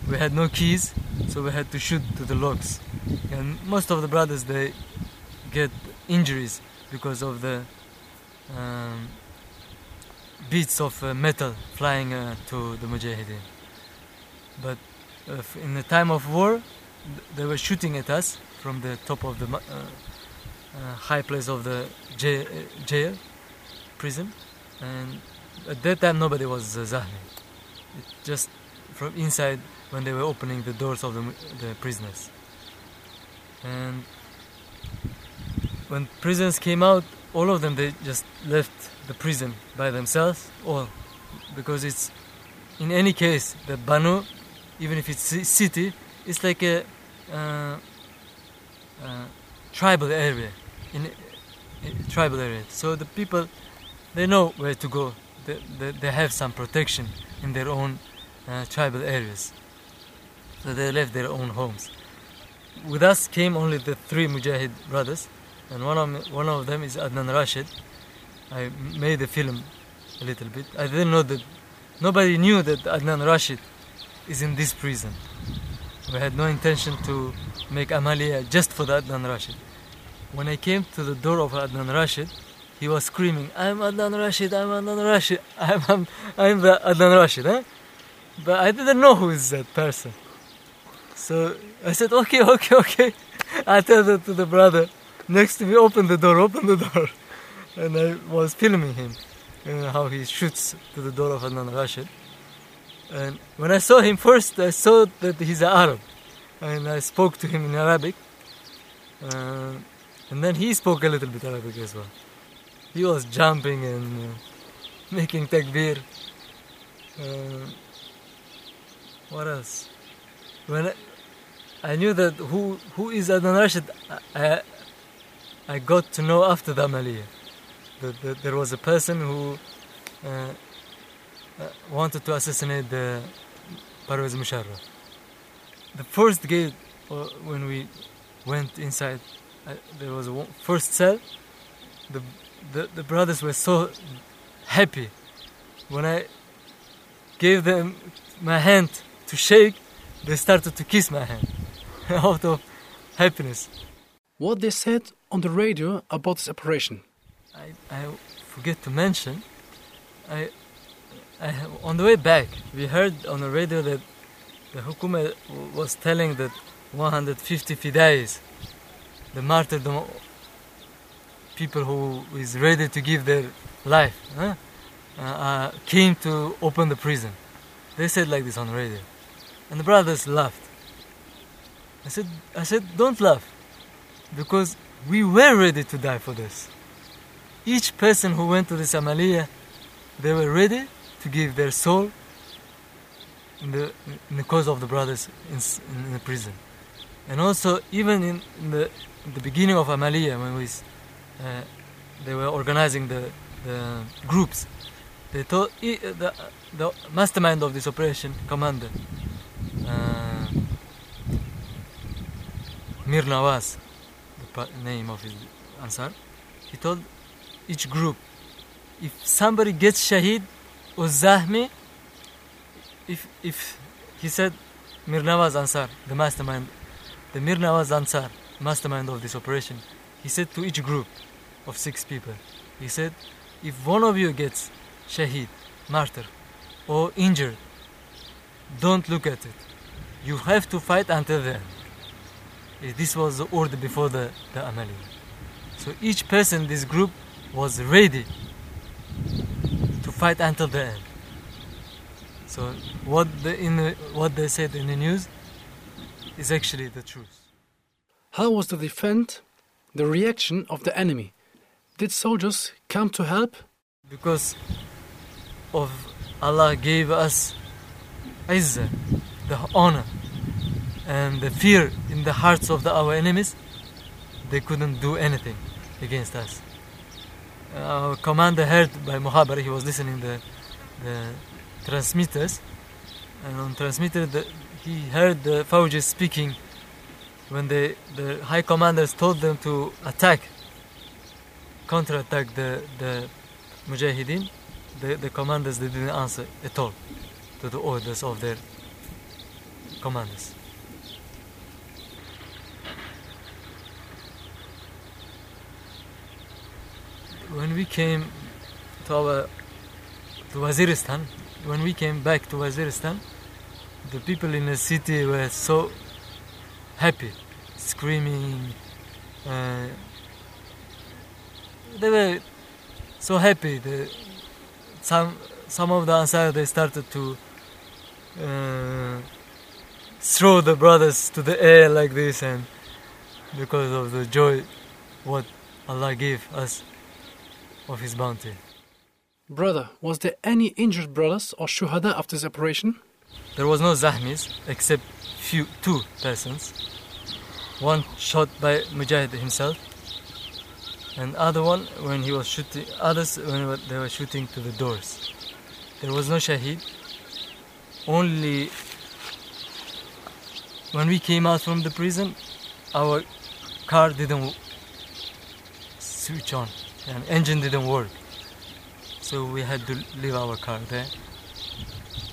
We had no keys, so we had to shoot to the locks. And most of the brothers they get injuries because of the um, beats of uh, metal flying uh, to the mujahideen. But uh, in the time of war, they were shooting at us from the top of the uh, uh, high place of the jail, uh, jail prison, and at that time nobody was uh. It just from inside when they were opening the doors of the, the prisoners. And when prisoners came out, all of them they just left the prison by themselves, all because it's in any case the Banu, even if it's ci- city, it's like a uh, uh, tribal area in a tribal area. So the people they know where to go. They, they, they have some protection in their own uh, tribal areas. So they left their own homes. With us came only the three Mujahid brothers, and one of, one of them is Adnan Rashid. I made the film a little bit. I didn't know that nobody knew that Adnan Rashid is in this prison. We had no intention to make Amalia just for the Adnan Rashid. When I came to the door of Adnan Rashid, he was screaming, I'm Adnan Rashid, I'm Adnan Rashid, (laughs) I'm, I'm, I'm the Adnan Rashid, eh? But I didn't know who is that person. So I said, okay, (laughs) okay, okay. I tell that to the brother next to me, open the door, open the (laughs) door. And I was filming him, uh, how he shoots to the door of Adnan Rashid. And when I saw him first, I saw that he's an Arab. And I spoke to him in Arabic. Uh, and then he spoke a little bit Arabic as well. He was jumping and uh, making takbir. Uh, what else? When I, I knew that who who is Adnan Rashid, I, I got to know after the Amaliyah. That, that there was a person who uh, wanted to assassinate the Parvez Musharraf. The first gate, uh, when we went inside, uh, there was a first cell. The, the the brothers were so happy when I gave them my hand to shake. They started to kiss my hand (laughs) out of happiness. What they said on the radio about this operation? I, I forget to mention, I, I on the way back we heard on the radio that the Hukuma was telling that 150 fidais, the martyrdom, people who is ready to give their life, huh? uh, uh, came to open the prison. They said like this on the radio. And the brothers laughed. I said, I said, don't laugh. Because we were ready to die for this. Each person who went to this Amalia, they were ready to give their soul in the, in the cause of the brothers in, in the prison. And also, even in, in the, the beginning of Amalia, when we, uh, they were organizing the, the groups, they told the, the mastermind of this operation, commander, uh, Mir Nawaz, the name of his Ansar, he told each group, if somebody gets Shahid or Zahmi, if, if he said Mir Nawaz Ansar, the mastermind, the Mir Nawaz Ansar, mastermind of this operation, he said to each group of six people, he said, if one of you gets Shahid, martyr, or injured, don't look at it. You have to fight until then. This was the order before the, the Amali. So each person in this group was ready fight until the end. So what the, in the, what they said in the news is actually the truth. How was the defense, the reaction of the enemy? Did soldiers come to help? because of Allah gave us izzah, the honor, and the fear in the hearts of the, our enemies, they couldn't do anything against us. Uh, Our commander heard by Muhabar, he was listening the the transmitters, and on transmitter the, he heard the Fawjis speaking when the the high commanders told them to attack, counter-attack the the Mujahideen, the, the commanders they didn't answer at all to the orders of their commanders. When we came to our to Waziristan, when we came back to Waziristan, the people in the city were so happy, screaming. Uh, they were so happy. The, some some of the Ansar they started to uh, throw the brothers to the air like this, and because of the joy, what Allah gave us of His bounty. Brother, was there any injured brothers or shuhada after this operation? There was no zahmis except few two persons. One shot by Mujahid himself, and other one when he was shooting. Others when they were shooting to the doors. There was no shaheed. Only when we came out from the prison, our car didn't switch on, and engine didn't work. So we had to leave our car there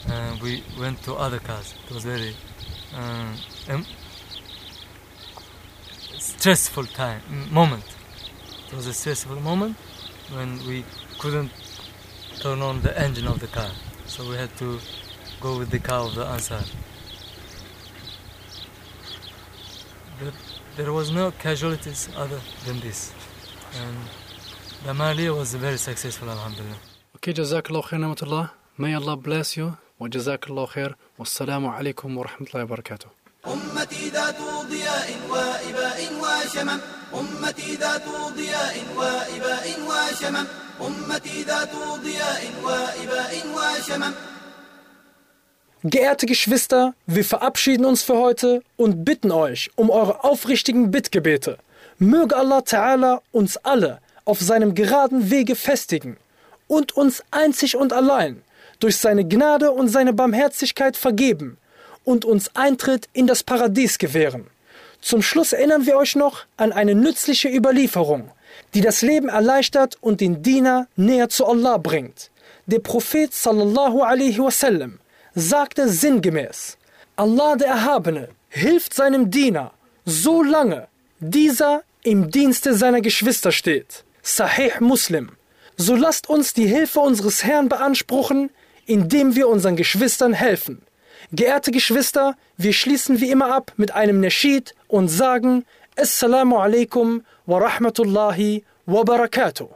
and we went to other cars. It was very um, stressful time moment. It was a stressful moment when we couldn't turn on the engine of the car, so we had to go with the car of the Ansar. But there was no casualties other than this, and the Mali was very successful, Alhamdulillah. Okay, Jazakallah khair Namatullah. May Allah bless you. Wa Jazakallah khair. Wassalamu alaikum wa rahmatullahi wa barakatuh. أمتي ذات ضياء وإباء وشمم أمتي ذات ضياء وإباء وشمم أمتي ذات ضياء وإباء وشمم Geehrte Geschwister, wir verabschieden uns für heute und bitten euch um eure aufrichtigen Bittgebete. Möge Allah Ta'ala uns alle auf seinem geraden Wege festigen und uns einzig und allein durch seine Gnade und seine Barmherzigkeit vergeben und uns Eintritt in das Paradies gewähren. Zum Schluss erinnern wir euch noch an eine nützliche Überlieferung, die das Leben erleichtert und den Diener näher zu Allah bringt. Der Prophet sallallahu alaihi wasallam sagte sinngemäß, Allah der Erhabene hilft seinem Diener, so lange dieser im Dienste seiner Geschwister steht. Sahih Muslim. So lasst uns die Hilfe unseres Herrn beanspruchen, indem wir unseren Geschwistern helfen. Geehrte Geschwister, wir schließen wie immer ab mit einem Nashid und sagen Assalamu alaikum wa rahmatullahi wa barakatuh.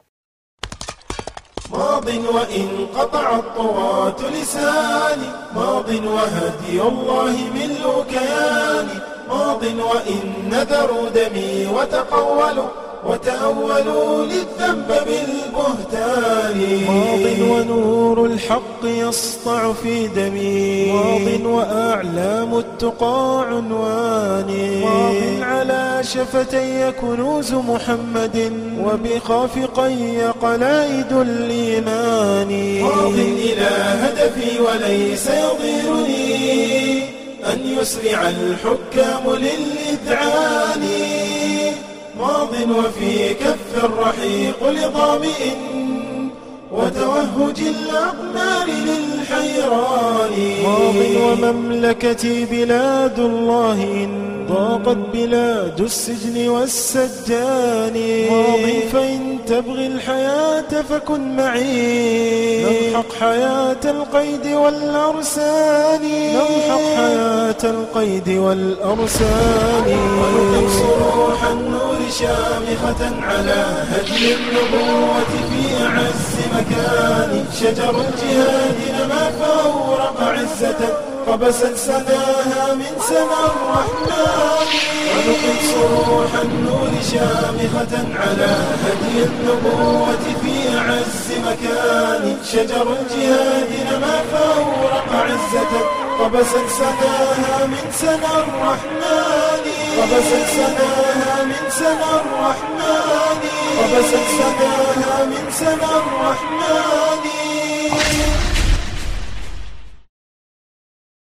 ماض وإن قطع الطغاة لساني ماض وهدي الله ملء كياني ماض وإن نذروا دمي وتقولوا وتأولوا للذنب بالبهتان. ماض ونور الحق يسطع في دمي. ماض وأعلام التقى عنواني ماض على شفتي كنوز محمد. وبخافقي قلائد الإيمان. ماض إلى هدفي وليس يضيرني. أن يسرع الحكام للإذعان. ماض وفي كف الرحيق لظامئ وتوهج الأقمار للحيران. ماض ومملكتي بلاد الله إن ضاقت بلاد السجن والسجان. ماض فإن تبغي الحياة فكن معي. نمحق حياة القيد والأرسان. نمحق حياة القيد والأرسان. ونقم صروح النور شامخة على هدي النبوة في أعز مكان شجر الجهاد نما فأورق عزة قبست سناها من سنا الرحمن. ونقم صروح النور شامخة على هدي النبوة في أعز مكان. شجر الجهاد نما فأورق عزة. قبست سناها من سنا الرحمن. قبست سناها من سنا الرحمن. قبست سناها من سنا الرحمن.